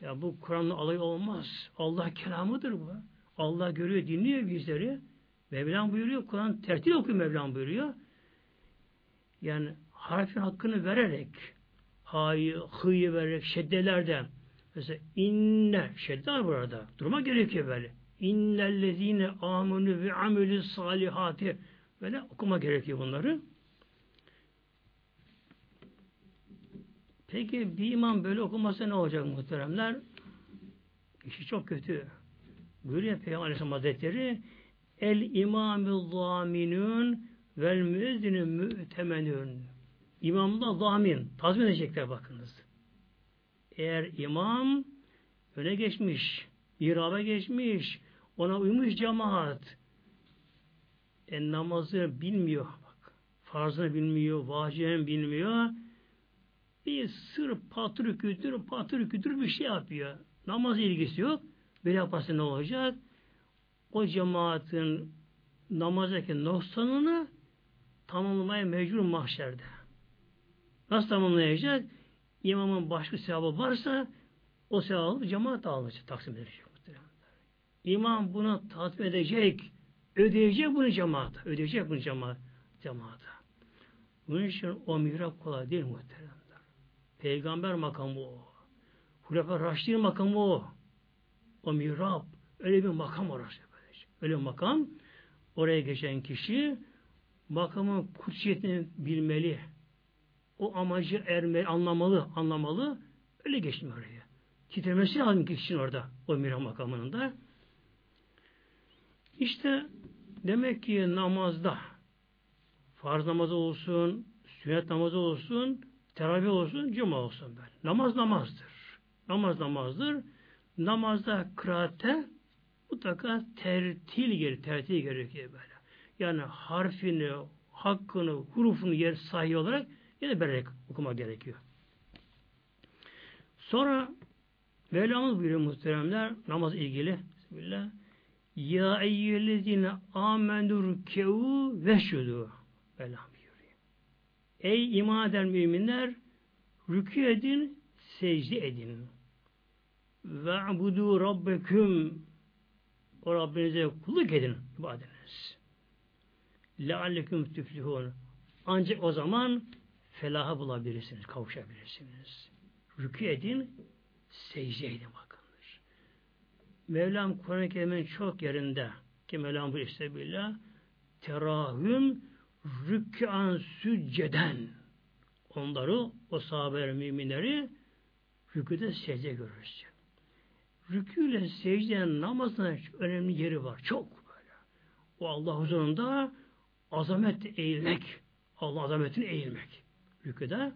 Ya bu Kur'an'la alay olmaz. Allah kelamıdır bu. Allah görüyor, dinliyor bizleri. Mevlam buyuruyor, Kur'an tertil okuyor Mevlam buyuruyor. Yani harfin hakkını vererek, ha'yı, hı'yı vererek, şeddelerden, mesela inne, şedde var burada. Durma gerekiyor böyle. İnnellezine amenu ve amelü salihati böyle okuma gerekiyor bunları. Peki bir imam böyle okumasa ne olacak muhteremler? İşi çok kötü. Buyuruyor Peygamber Aleyhisselam Hazretleri El imamü zaminun vel müezzini mütemenün İmam da zamin. Tazmin edecekler bakınız. Eğer imam öne geçmiş, iraba geçmiş, ona uymuş cemaat, e, namazı bilmiyor. Bak, farzını bilmiyor, vacibini bilmiyor. Bir sır patır kütür, patır kütür bir şey yapıyor. Namaz ilgisi yok. Böyle yaparsa ne olacak? O cemaatin namazdaki noksanını tamamlamaya mecbur mahşerde. Nasıl tamamlayacak? İmamın başka sevabı varsa o sevabı cemaat alacak, taksim edecek. İmam bunu tatmin edecek, ödeyecek bunu cemaat, ödeyecek bunu cemaat, cemaata. Bunun için o mihrap kolay değil muhteremler. Peygamber makamı o. Hulefa Raşid'in makamı o. O mihrap, öyle bir makam orası. Öyle bir makam. Oraya geçen kişi makamın kutsiyetini bilmeli. O amacı ermeli, anlamalı, anlamalı. Öyle geçtim oraya. Titremesi lazım kişinin orada, o mihrap makamının da. İşte demek ki namazda farz namazı olsun, sünnet namazı olsun, teravih olsun, cuma olsun böyle. Namaz namazdır. Namaz namazdır. Namazda kıraatte mutlaka tertil gelir, tertil gerekiyor böyle. Yani harfini, hakkını, hurufunu yer sahi olarak yine vererek okuma gerekiyor. Sonra Mevlamız buyuruyor muhteremler namaz ilgili. Bismillah. Ya eyyühellezine amenur kevu veşudu. Velham buyuruyor. Ey iman eden müminler rükû edin, secde edin. ve abudu rabbeküm o Rabbinize kulluk edin ibadetiniz. Lealleküm tüflihun. Ancak o zaman felaha bulabilirsiniz, kavuşabilirsiniz. Rükü edin, secde edin bakındır. Mevlam Kur'an-ı Kerim'in çok yerinde ki Mevlam bu istebillah terahüm rükkan sücceden onları o sahabeler müminleri rüküde secde görürsün. Rükü ile secdenin namazında önemli yeri var. Çok böyle. O Allah huzurunda azamet eğilmek. Allah azametini eğilmek. Rüküde.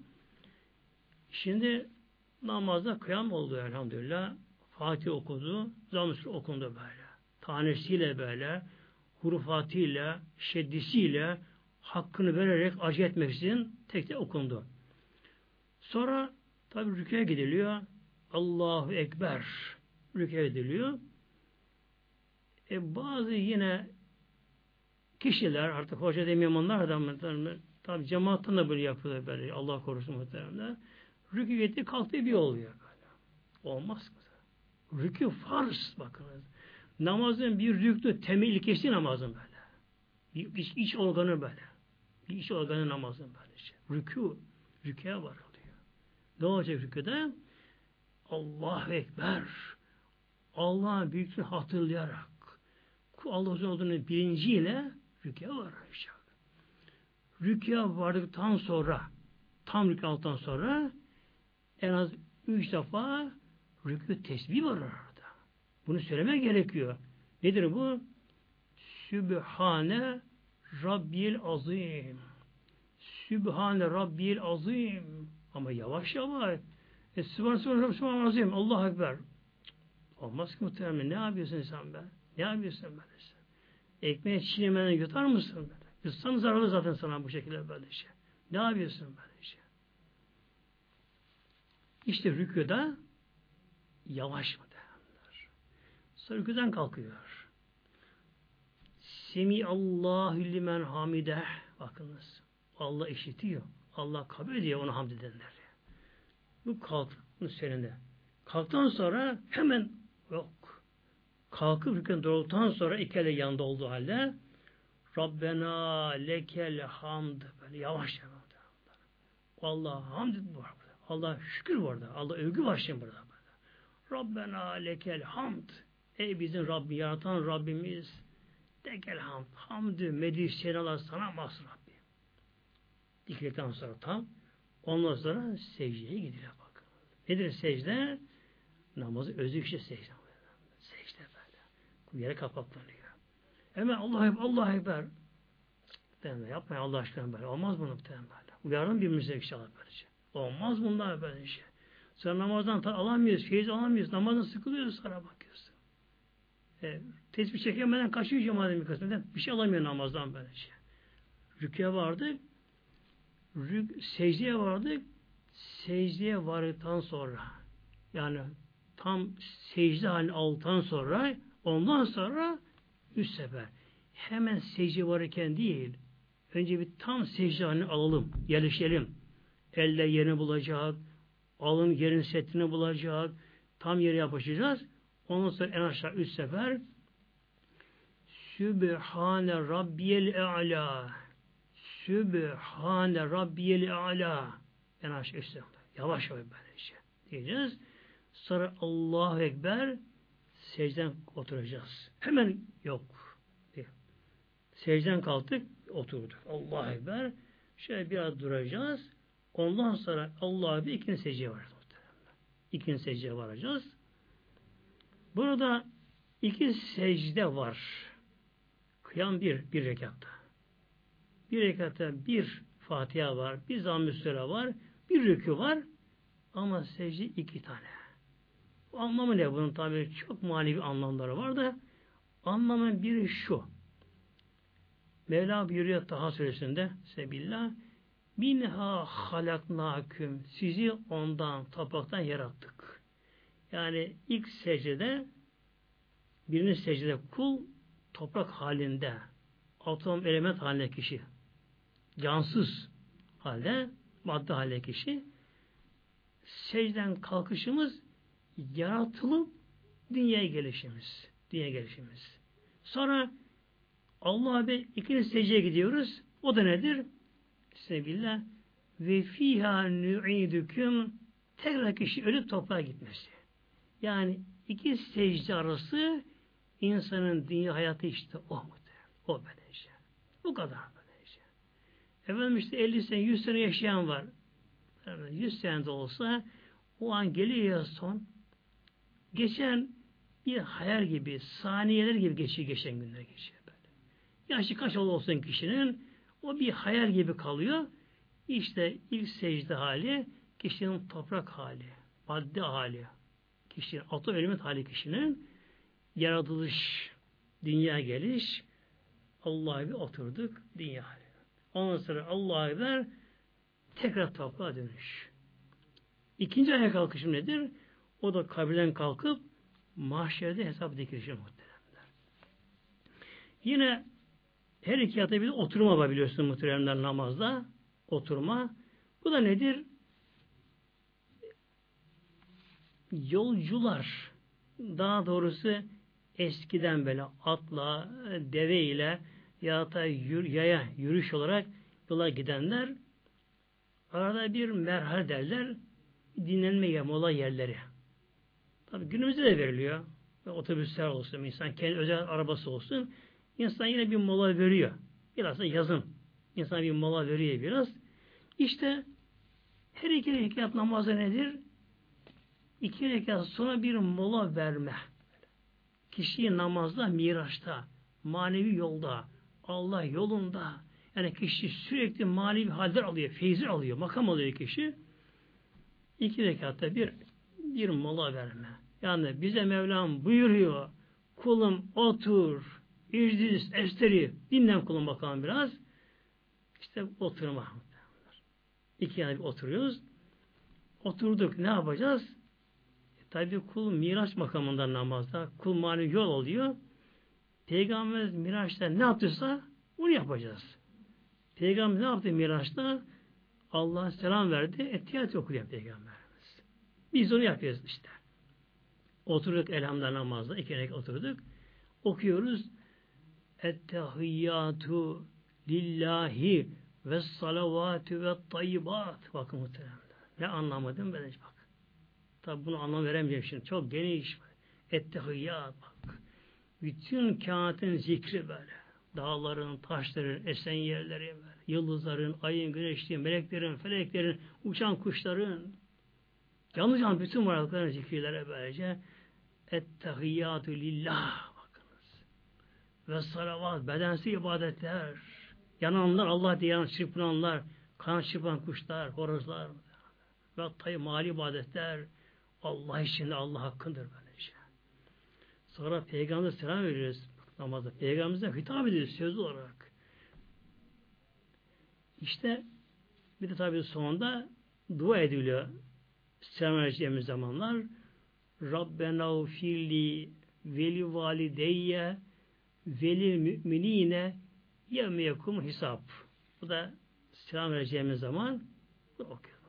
Şimdi namazda kıyam oldu elhamdülillah. Fatih okudu. Zamm okundu böyle. Tanesiyle böyle, hurufatiyle, şeddisiyle hakkını vererek acı etmek için tek tek okundu. Sonra tabi rüküye gidiliyor. Allahu Ekber rüküye ediliyor. E bazı yine kişiler artık hoca demiyorum onlar da tabi cemaatten de böyle yapıyorlar böyle Allah korusun muhteremler. Rükü gitti kalktı bir oluyor böyle. Olmaz mı? Rükü farz bakınız. Namazın bir rüktü temel ilkesi namazın böyle. Bir iç, iç organı böyle. Bir iç organı namazın böyle. Işte. Rükü, rüküye var oluyor. Ne olacak rüküde? Allahu Ekber. Allah'ın büyüklüğünü hatırlayarak Allah olduğunu bilinciyle rüküye varacak. Rüküye vardıktan sonra tam rükü aldıktan sonra en az üç defa rükü tesbih var orada. Bunu söyleme gerekiyor. Nedir bu? Sübhane Rabbil Azim. Sübhane Rabbil Azim. Ama yavaş yavaş. E, Sübhane Sübhane Azim. Allah Ekber. Olmaz ki muhtemelen. Ne yapıyorsun sen be? Ne yapıyorsun sen? Ekmeği çiğnemeden yutar mısın böyle? Yutsan zararlı zaten sana bu şekilde böyle şey. Ne yapıyorsun böyle şey? İşte rüküda yavaş mı derler. Sonra rüküden kalkıyor. Semi Allahu limen hamide. Bakınız. Allah işitiyor. Allah kabul ediyor onu hamd edenler. Bu kalk. Bu seninle. Kalktan sonra hemen yok. Kalkıp rükün doğrultudan sonra iki ele yanında olduğu halde Rabbena lekel hamd böyle yavaş yavaş. Allah hamd bu Allah şükür var orada. Allah övgü var şimdi burada. Rabbena lekel hamd. Ey bizim Rabbi yaratan Rabbimiz. Tekel hamd. Hamdü, medih, senalar sana mahsus Rabbi. Dikildikten sonra tam ondan sonra secdeye gidiyor bakın. Nedir secde? Namazı özü işte secde. Secde böyle. Yere kapaklanıyor. Hemen Allah Ekber, Allah Ekber. Deme, yapmayın Allah aşkına böyle. Olmaz bunu muhtemelen böyle. Uyarın birbirimize inşallah böylece. Olmaz bunlar böyle şey. Sen namazdan alamıyoruz, feyiz alamıyoruz. Namazdan sıkılıyoruz sana bakıyorsun. E, tesbih çekemeden kaçıyor cemaatin bir kısmı. Bir şey alamıyor namazdan böyle şey. Rüküye vardık. Rük, secdeye vardık. Secdeye vardıktan sonra yani tam secde halini aldıktan sonra ondan sonra üç sefer. Hemen secde varırken değil önce bir tam secde alalım. Yerleşelim. Elle yerini bulacak. Alın yerin setini bulacak. Tam yere yapışacağız. Ondan sonra en aşağı üç sefer Sübhane Rabbiyel E'la Sübhane Rabbiyel E'la en aşağı üç sefer. Yavaş yavaş böylece diyeceğiz. Sonra Allahu Ekber secden oturacağız. Hemen yok. Secden kalktık, oturduk. Allahu Ekber. Şöyle biraz duracağız. Ondan sonra Allah'a bir ikinci secdeye varacağız. İkinci secdeye varacağız. Burada iki secde var. Kıyam bir, bir rekatta. Bir rekatta bir Fatiha var, bir zamm var, bir rükü var ama secde iki tane. Anlamı ne bunun tabi çok manevi anlamları var da anlamın biri şu. Mevla buyuruyor Taha suresinde Sebillah Minha halaknaküm sizi ondan topraktan yarattık. Yani ilk secdede birinci secdede kul toprak halinde atom element halinde kişi cansız halde madde halinde kişi secden kalkışımız yaratılıp dünyaya gelişimiz. Dünya gelişimiz. Sonra Allah'a bir ikinci secdeye gidiyoruz. O da nedir? Sebillah ve fiha nu'idüküm tekrar kişi ölüp toprağa gitmesi. Yani iki secde arası insanın dünya hayatı işte o mudur. O böylece. Bu kadar böylece. Efendim işte 50 sene, 100 sene yaşayan var. 100 sene de olsa o an geliyor ya son. Geçen bir hayal gibi, saniyeler gibi geçiyor geçen günler geçiyor böyle. Yaşı kaç olsun kişinin o bir hayal gibi kalıyor. İşte ilk secde hali kişinin toprak hali, madde hali, kişinin atom element hali kişinin yaratılış, dünya geliş, Allah'a bir oturduk dünya hali. Ondan sonra Allah'a ver tekrar toprağa dönüş. İkinci ayağa kalkışım nedir? O da kabirden kalkıp mahşerde hesap dikilişi muhteremler. Yine her iki yata bir oturma var biliyorsunuz muhteremler namazda. Oturma. Bu da nedir? Yolcular daha doğrusu eskiden böyle atla, deve ile ya da yaya yürüyüş olarak yola gidenler arada bir merhal derler dinlenme mola yerleri. Tabi günümüzde de veriliyor. Otobüsler olsun, insan kendi özel arabası olsun. insan yine bir mola veriyor. Biraz da yazın. İnsan bir mola veriyor biraz. İşte her iki rekat namazı nedir? İki rekat sonra bir mola verme. Kişiyi namazda, miraçta, manevi yolda, Allah yolunda, yani kişi sürekli manevi halder alıyor, feyzi alıyor, makam alıyor kişi. İki rekatta bir bir mola verme. Yani bize Mevlam buyuruyor, kulum otur, icdiz, esteri, dinlen kulum bakalım biraz. İşte oturma. İki yana bir oturuyoruz. Oturduk, ne yapacağız? E, tabi kul miraç makamında namazda, kul manevi yol oluyor. Peygamber Miraç'ta ne yaptıysa onu yapacağız. Peygamber ne yaptı Miraç'ta? Allah selam verdi. Ettiyat okuyor Peygamberimiz. Biz onu yapıyoruz işte. Oturduk elhamdülillah namazda. iki rekat oturduk. Okuyoruz. Ettehiyyatu lillahi ve salavatü ve tayyibat. Bakın muhtemelen. Ne anlamadım ben bak. Tabi bunu anlam veremeyeceğim şimdi. Çok geniş. Ettehiyyat bak. Bütün kainatın zikri böyle. Dağların, taşların, esen yerleri böyle. Yıldızların, ayın, güneşlerin, meleklerin, feleklerin, uçan kuşların, canlı bütün varlıkların zikirlere böylece ettehiyyatü lillah bakınız. Ve salavat, bedensi ibadetler, yananlar, Allah diye yanan çırpınanlar, kan çırpan kuşlar, horozlar ve tabi mali ibadetler Allah için Allah hakkındır böylece. Sonra Peygamber'e selam veriyoruz namazda. Peygamber'e hitap ediyoruz söz olarak. İşte bir de tabi sonunda dua ediliyor. Selam vereceğimiz zamanlar Rabbena ufirli veli valideyye veli müminine yevmiyekum hesap. Bu da selam vereceğimiz zaman bunu okuyoruz.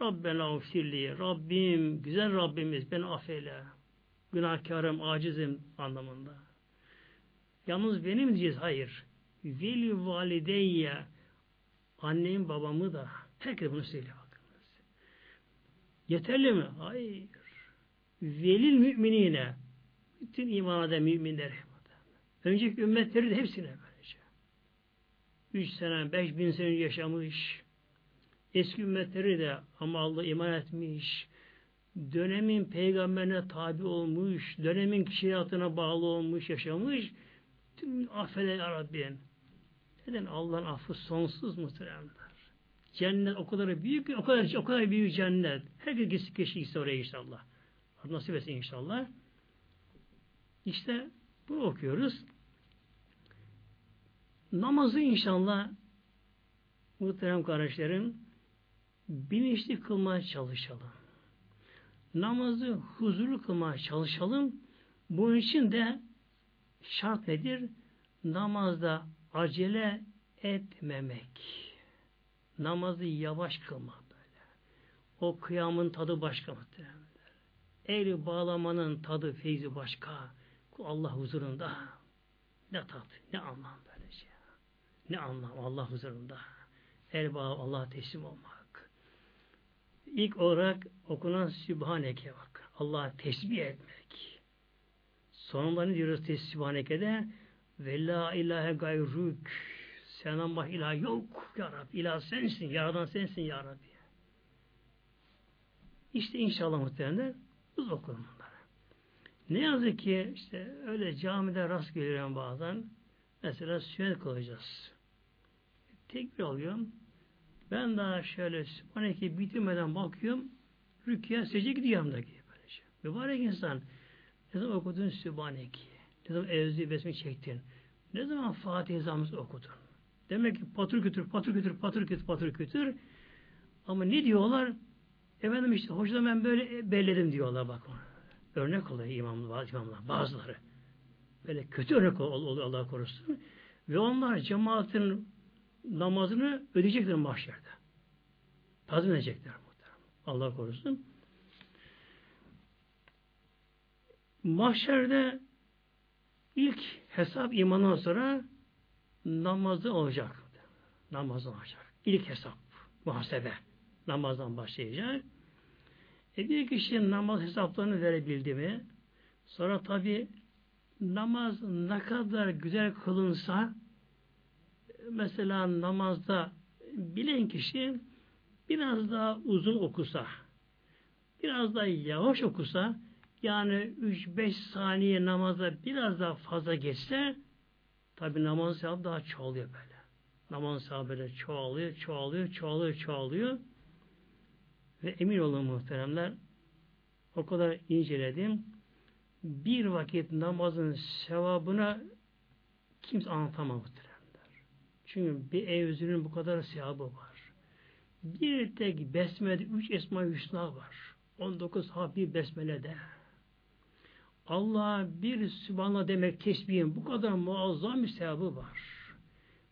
Rabbena ufirli Rabbim, güzel Rabbimiz beni affeyle. Günahkarım, acizim anlamında. Yalnız benim diyeceğiz. Hayır. Veli valideyye annem babamı da herkes bunu söylüyor. Yeterli mi? Hayır. Velil müminine bütün iman eden müminler önceki ümmetleri de hepsine böylece. Üç sene, beş bin sene yaşamış. Eski ümmetleri de ama Allah iman etmiş. Dönemin peygamberine tabi olmuş. Dönemin kişiyatına bağlı olmuş, yaşamış. Tüm affede ya Rabbim. Neden Allah'ın affı sonsuz muhteremler. Cennet o kadar büyük, o kadar o kadar büyük cennet. Herkes kişi kişi gitse oraya inşallah. Nasip etsin inşallah. İşte bunu okuyoruz. Namazı inşallah muhterem kardeşlerim bilinçli kılmaya çalışalım. Namazı huzurlu kılmaya çalışalım. Bunun için de şart nedir? Namazda acele etmemek. Namazı yavaş kılmak böyle. O kıyamın tadı başka muhtemelen. El bağlamanın tadı, feyzi başka. Allah huzurunda. Ne tat, ne anlam böyle şey. Ne anlam Allah huzurunda. El bağ Allah'a teslim olmak. İlk olarak okunan Sübhaneke bak. Allah'a tesbih etmek. Sonunda ne diyoruz Sübhaneke'de? Ve la ilahe gayrük. Sen Allah ilah yok ya Rabbi. İlah sensin. Yaradan sensin ya Rabbi. İşte inşallah muhtemelen biz okuruz bunları. Ne yazık ki işte öyle camide rast geliyorum bazen. Mesela sünnet kılacağız. Tekbir alıyorum. Ben daha şöyle Sübhaneke'yi bitirmeden bakıyorum. Rüküye secde gidiyorum da böylece. Mübarek insan ne zaman okudun Sübhaneke'yi? Ne zaman evzi besmi çektin? Ne zaman Fatih Zamızı okudun? Demek ki patır kütür, patır kütür, patır kütür, patır kütür. Ama ne diyorlar? Efendim işte hocadan ben böyle belledim diyorlar bak. Örnek oluyor imamlar, imamlar bazıları. Böyle kötü örnek oluyor Allah korusun. Ve onlar cemaatin namazını ödeyecekler mahşerde. Tazmin edecekler muhtemelen. Allah korusun. Mahşerde ilk hesap imandan sonra namazı olacak. Namaz olacak. İlk hesap. Muhasebe. Namazdan başlayacak. E bir kişi namaz hesaplarını verebildi mi sonra tabi namaz ne kadar güzel kılınsa mesela namazda bilen kişi biraz daha uzun okusa biraz daha yavaş okusa yani 3-5 saniye namazda biraz daha fazla geçse tabi namaz sevabı daha çoğalıyor böyle. Namaz sevabı böyle çoğalıyor, çoğalıyor, çoğalıyor, çoğalıyor. Ve emin olun muhteremler o kadar inceledim. Bir vakit namazın sevabına kimse anlatamaz muhteremler. Çünkü bir evzünün bu kadar sevabı var. Bir tek besmede üç esma hüsna var. 19 harfi besmelede. Allah'a bir Sübhanallah demek tesbihin bu kadar muazzam bir sevabı var.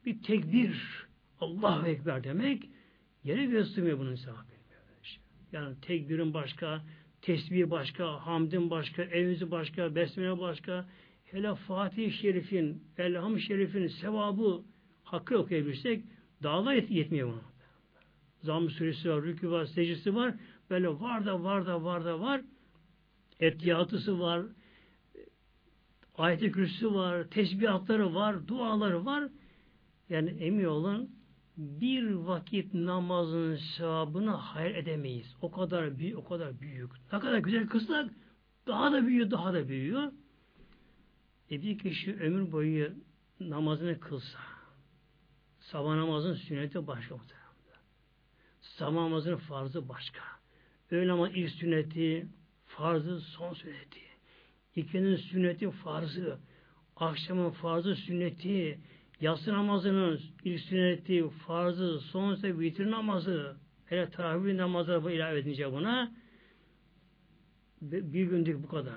Bir tekbir Allahu Ekber demek yere göstermiyor bunun sevabı. Yani tekbirin başka, tesbih başka, hamdin başka, evzi başka, besmele başka. Hele Fatih-i Şerif'in, Elham-ı Şerif'in sevabı hakkı okuyabilirsek dağla yetmiyor buna. Zamm-ı Suresi var, Rükü var, secdesi var. Böyle var da var da var da var. Etiyatısı var. Ayet-i kürsü var. Tesbihatları var. Duaları var. Yani emin olun bir vakit namazın sevabını hayal edemeyiz. O kadar büyük, o kadar büyük. Ne kadar güzel kılsak daha da büyüyor, daha da büyüyor. E bir kişi ömür boyu namazını kılsa, sabah namazın sünneti başka muhtemelen. Sabah namazının farzı başka. Öğle namazın ilk sünneti, farzı son sünneti. İkinin sünneti farzı, akşamın farzı sünneti, yatsı namazının ilk sünneti, farzı, son ise vitir namazı, hele teravih namazı bu ilave edince buna bir günlük bu kadar.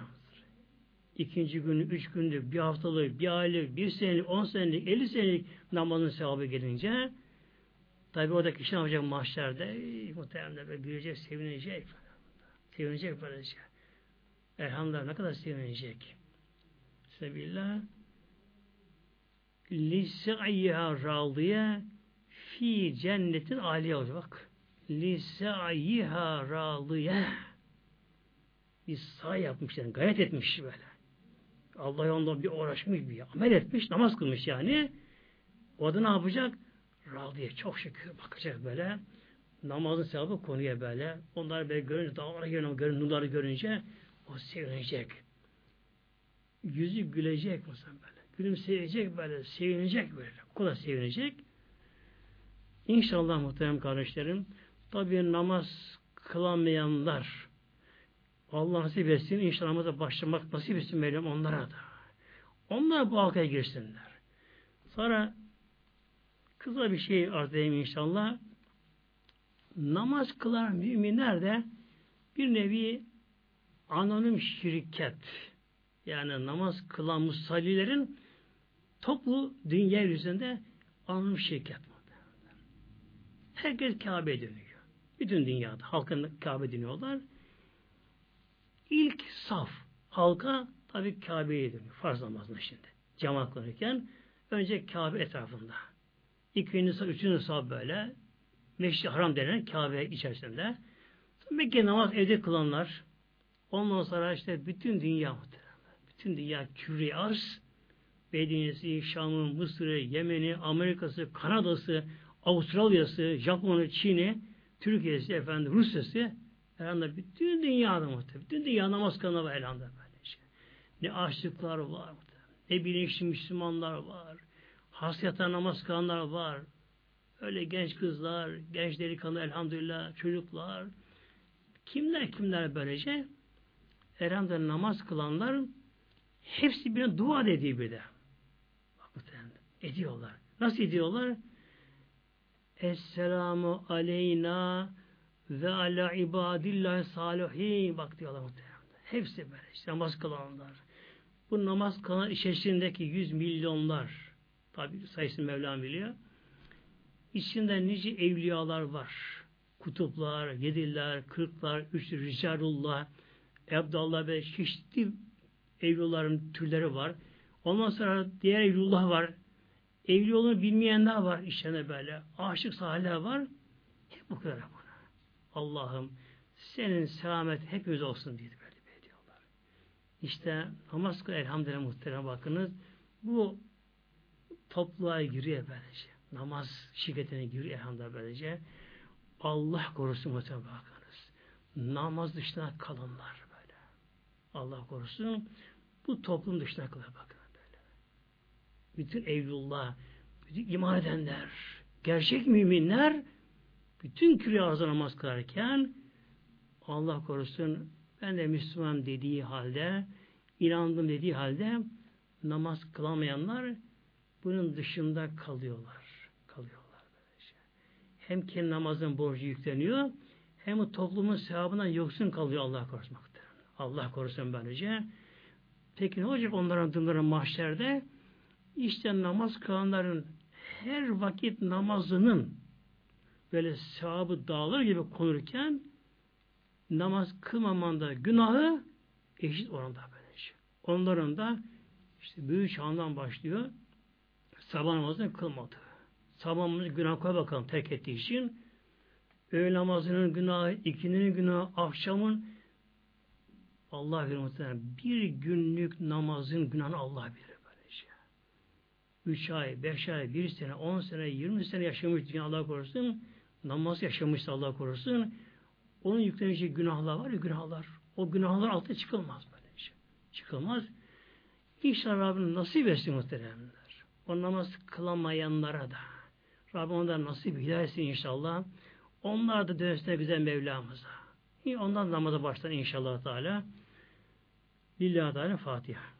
İkinci günü, üç günlük, bir haftalık, bir aylık, bir senelik, on senelik, elli senelik namazın sevabı gelince tabi orada kişi ne yapacak mahşerde? Muhtemelen böyle gülecek, sevinecek. Sevinecek böylece. Elhamdülillah ne kadar sevinecek. Sebillah lise'ayha radiye fi cennetin aliye olacak. Bak. Lise'ayha radiye bir sağ yapmış yani gayet etmiş böyle. Allah yolunda bir uğraşmış bir amel etmiş, namaz kılmış yani. O da ne yapacak? Radiye çok şükür bakacak böyle. Namazın sevabı konuya böyle. Onlar böyle görünce, dağlara görünce, görünce, nurları görünce o sevinecek. Yüzü gülecek mesela böyle gülümseyecek böyle, sevinecek böyle. Kadar sevinecek. İnşallah muhterem kardeşlerim, tabi namaz kılamayanlar, Allah nasip etsin, inşallah namaza başlamak nasip etsin Mevlam onlara da. Onlar bu halkaya girsinler. Sonra kısa bir şey arz edeyim inşallah. Namaz kılan müminler de bir nevi anonim şirket yani namaz kılan musallilerin toplu dünya yüzünde anılmış şirket Herkes Kabe dönüyor. Bütün dünyada halkın Kabe dönüyorlar. ilk saf halka tabi Kabe'ye dönüyor. Farz namazında şimdi. Cemaat kılırken önce Kabe etrafında. İkinci saf, üçüncü saf böyle Meşri Haram denen Kabe içerisinde. Mekke namaz evde kılanlar ondan sonra işte bütün dünya bütün dünya küre arz Medine'si, Şam'ı, Mısır'ı, Yemen'i, Amerika'sı, Kanada'sı, Avustralya'sı, Japon'u, Çin'i, Türkiye'si, efendim, Rusya'sı elhamdülillah bütün dünyada muhtemelen. Bütün dünya namaz kılına var elhamdülillah böylece. Ne açlıklar var ne bilinçli Müslümanlar var. Hasiyata namaz kılanlar var. Öyle genç kızlar, genç delikanlı elhamdülillah, çocuklar. Kimler kimler böylece? Elhamdülillah namaz kılanlar hepsi birine dua ediyor bir de. Bak ediyorlar. Nasıl ediyorlar? Esselamu aleyna ve ala ibadillahi salihin. Bak diyorlar muhtemelen. Hepsi böyle. İşte namaz kılanlar. Bu namaz kılan içerisindeki yüz milyonlar tabi sayısını Mevlam biliyor. İçinde nice evliyalar var. Kutuplar, yediler, kırklar, üçlü Ricalullah, Ebdallah ve çeşitli evliyaların türleri var. Ondan sonra diğer evliyullah var. Evli olduğunu bilmeyenler var içlerinde böyle. Aşık salihler var. Hep bu kadar buna. Allah'ım senin selamet hepimiz olsun diye böyle diyorlar. İşte namaz kıl elhamdülillah muhterem bakınız. Bu topluluğa giriyor böylece. Namaz şirketine giriyor elhamdülillah böylece. Allah korusun muhterem bakınız. Namaz dışına kalınlar böyle. Allah korusun. Bu toplum dışına kalır bakın bütün evlullah, bütün iman edenler, gerçek müminler bütün küre arzı namaz kılarken Allah korusun ben de Müslüman dediği halde inandım dediği halde namaz kılamayanlar bunun dışında kalıyorlar. Kalıyorlar böylece. Hem kendi namazın borcu yükleniyor hem toplumun sevabından yoksun kalıyor Allah korusun. Allah korusun böylece. Peki ne olacak onların durumları mahşerde? İşte namaz kılanların her vakit namazının böyle sevabı dağılır gibi konurken namaz kılmamanda günahı eşit oranda böylece. Onların da işte büyük çağından başlıyor sabah namazını kılmadı. Sabah namazını günah koy bakalım terk ettiği için öğle namazının günahı, ikinin günahı, akşamın Allah bilir bir günlük namazın günahını Allah bilir. 3 ay, 5 ay, 1 sene, 10 sene, 20 sene yaşamış dünya Allah korusun, namaz yaşamışsa Allah korusun, onun yükleneceği günahlar var ya günahlar. O günahlar altına çıkılmaz böyle şey. Çıkılmaz. İnşallah Rabbim nasip etsin muhteremler. O namaz kılamayanlara da. Rabbim ondan nasip hidayetsin inşallah. Onlar da dönsünler güzel Mevlamıza. Ondan namaza başlar inşallah Teala. Lillahi Teala Fatiha.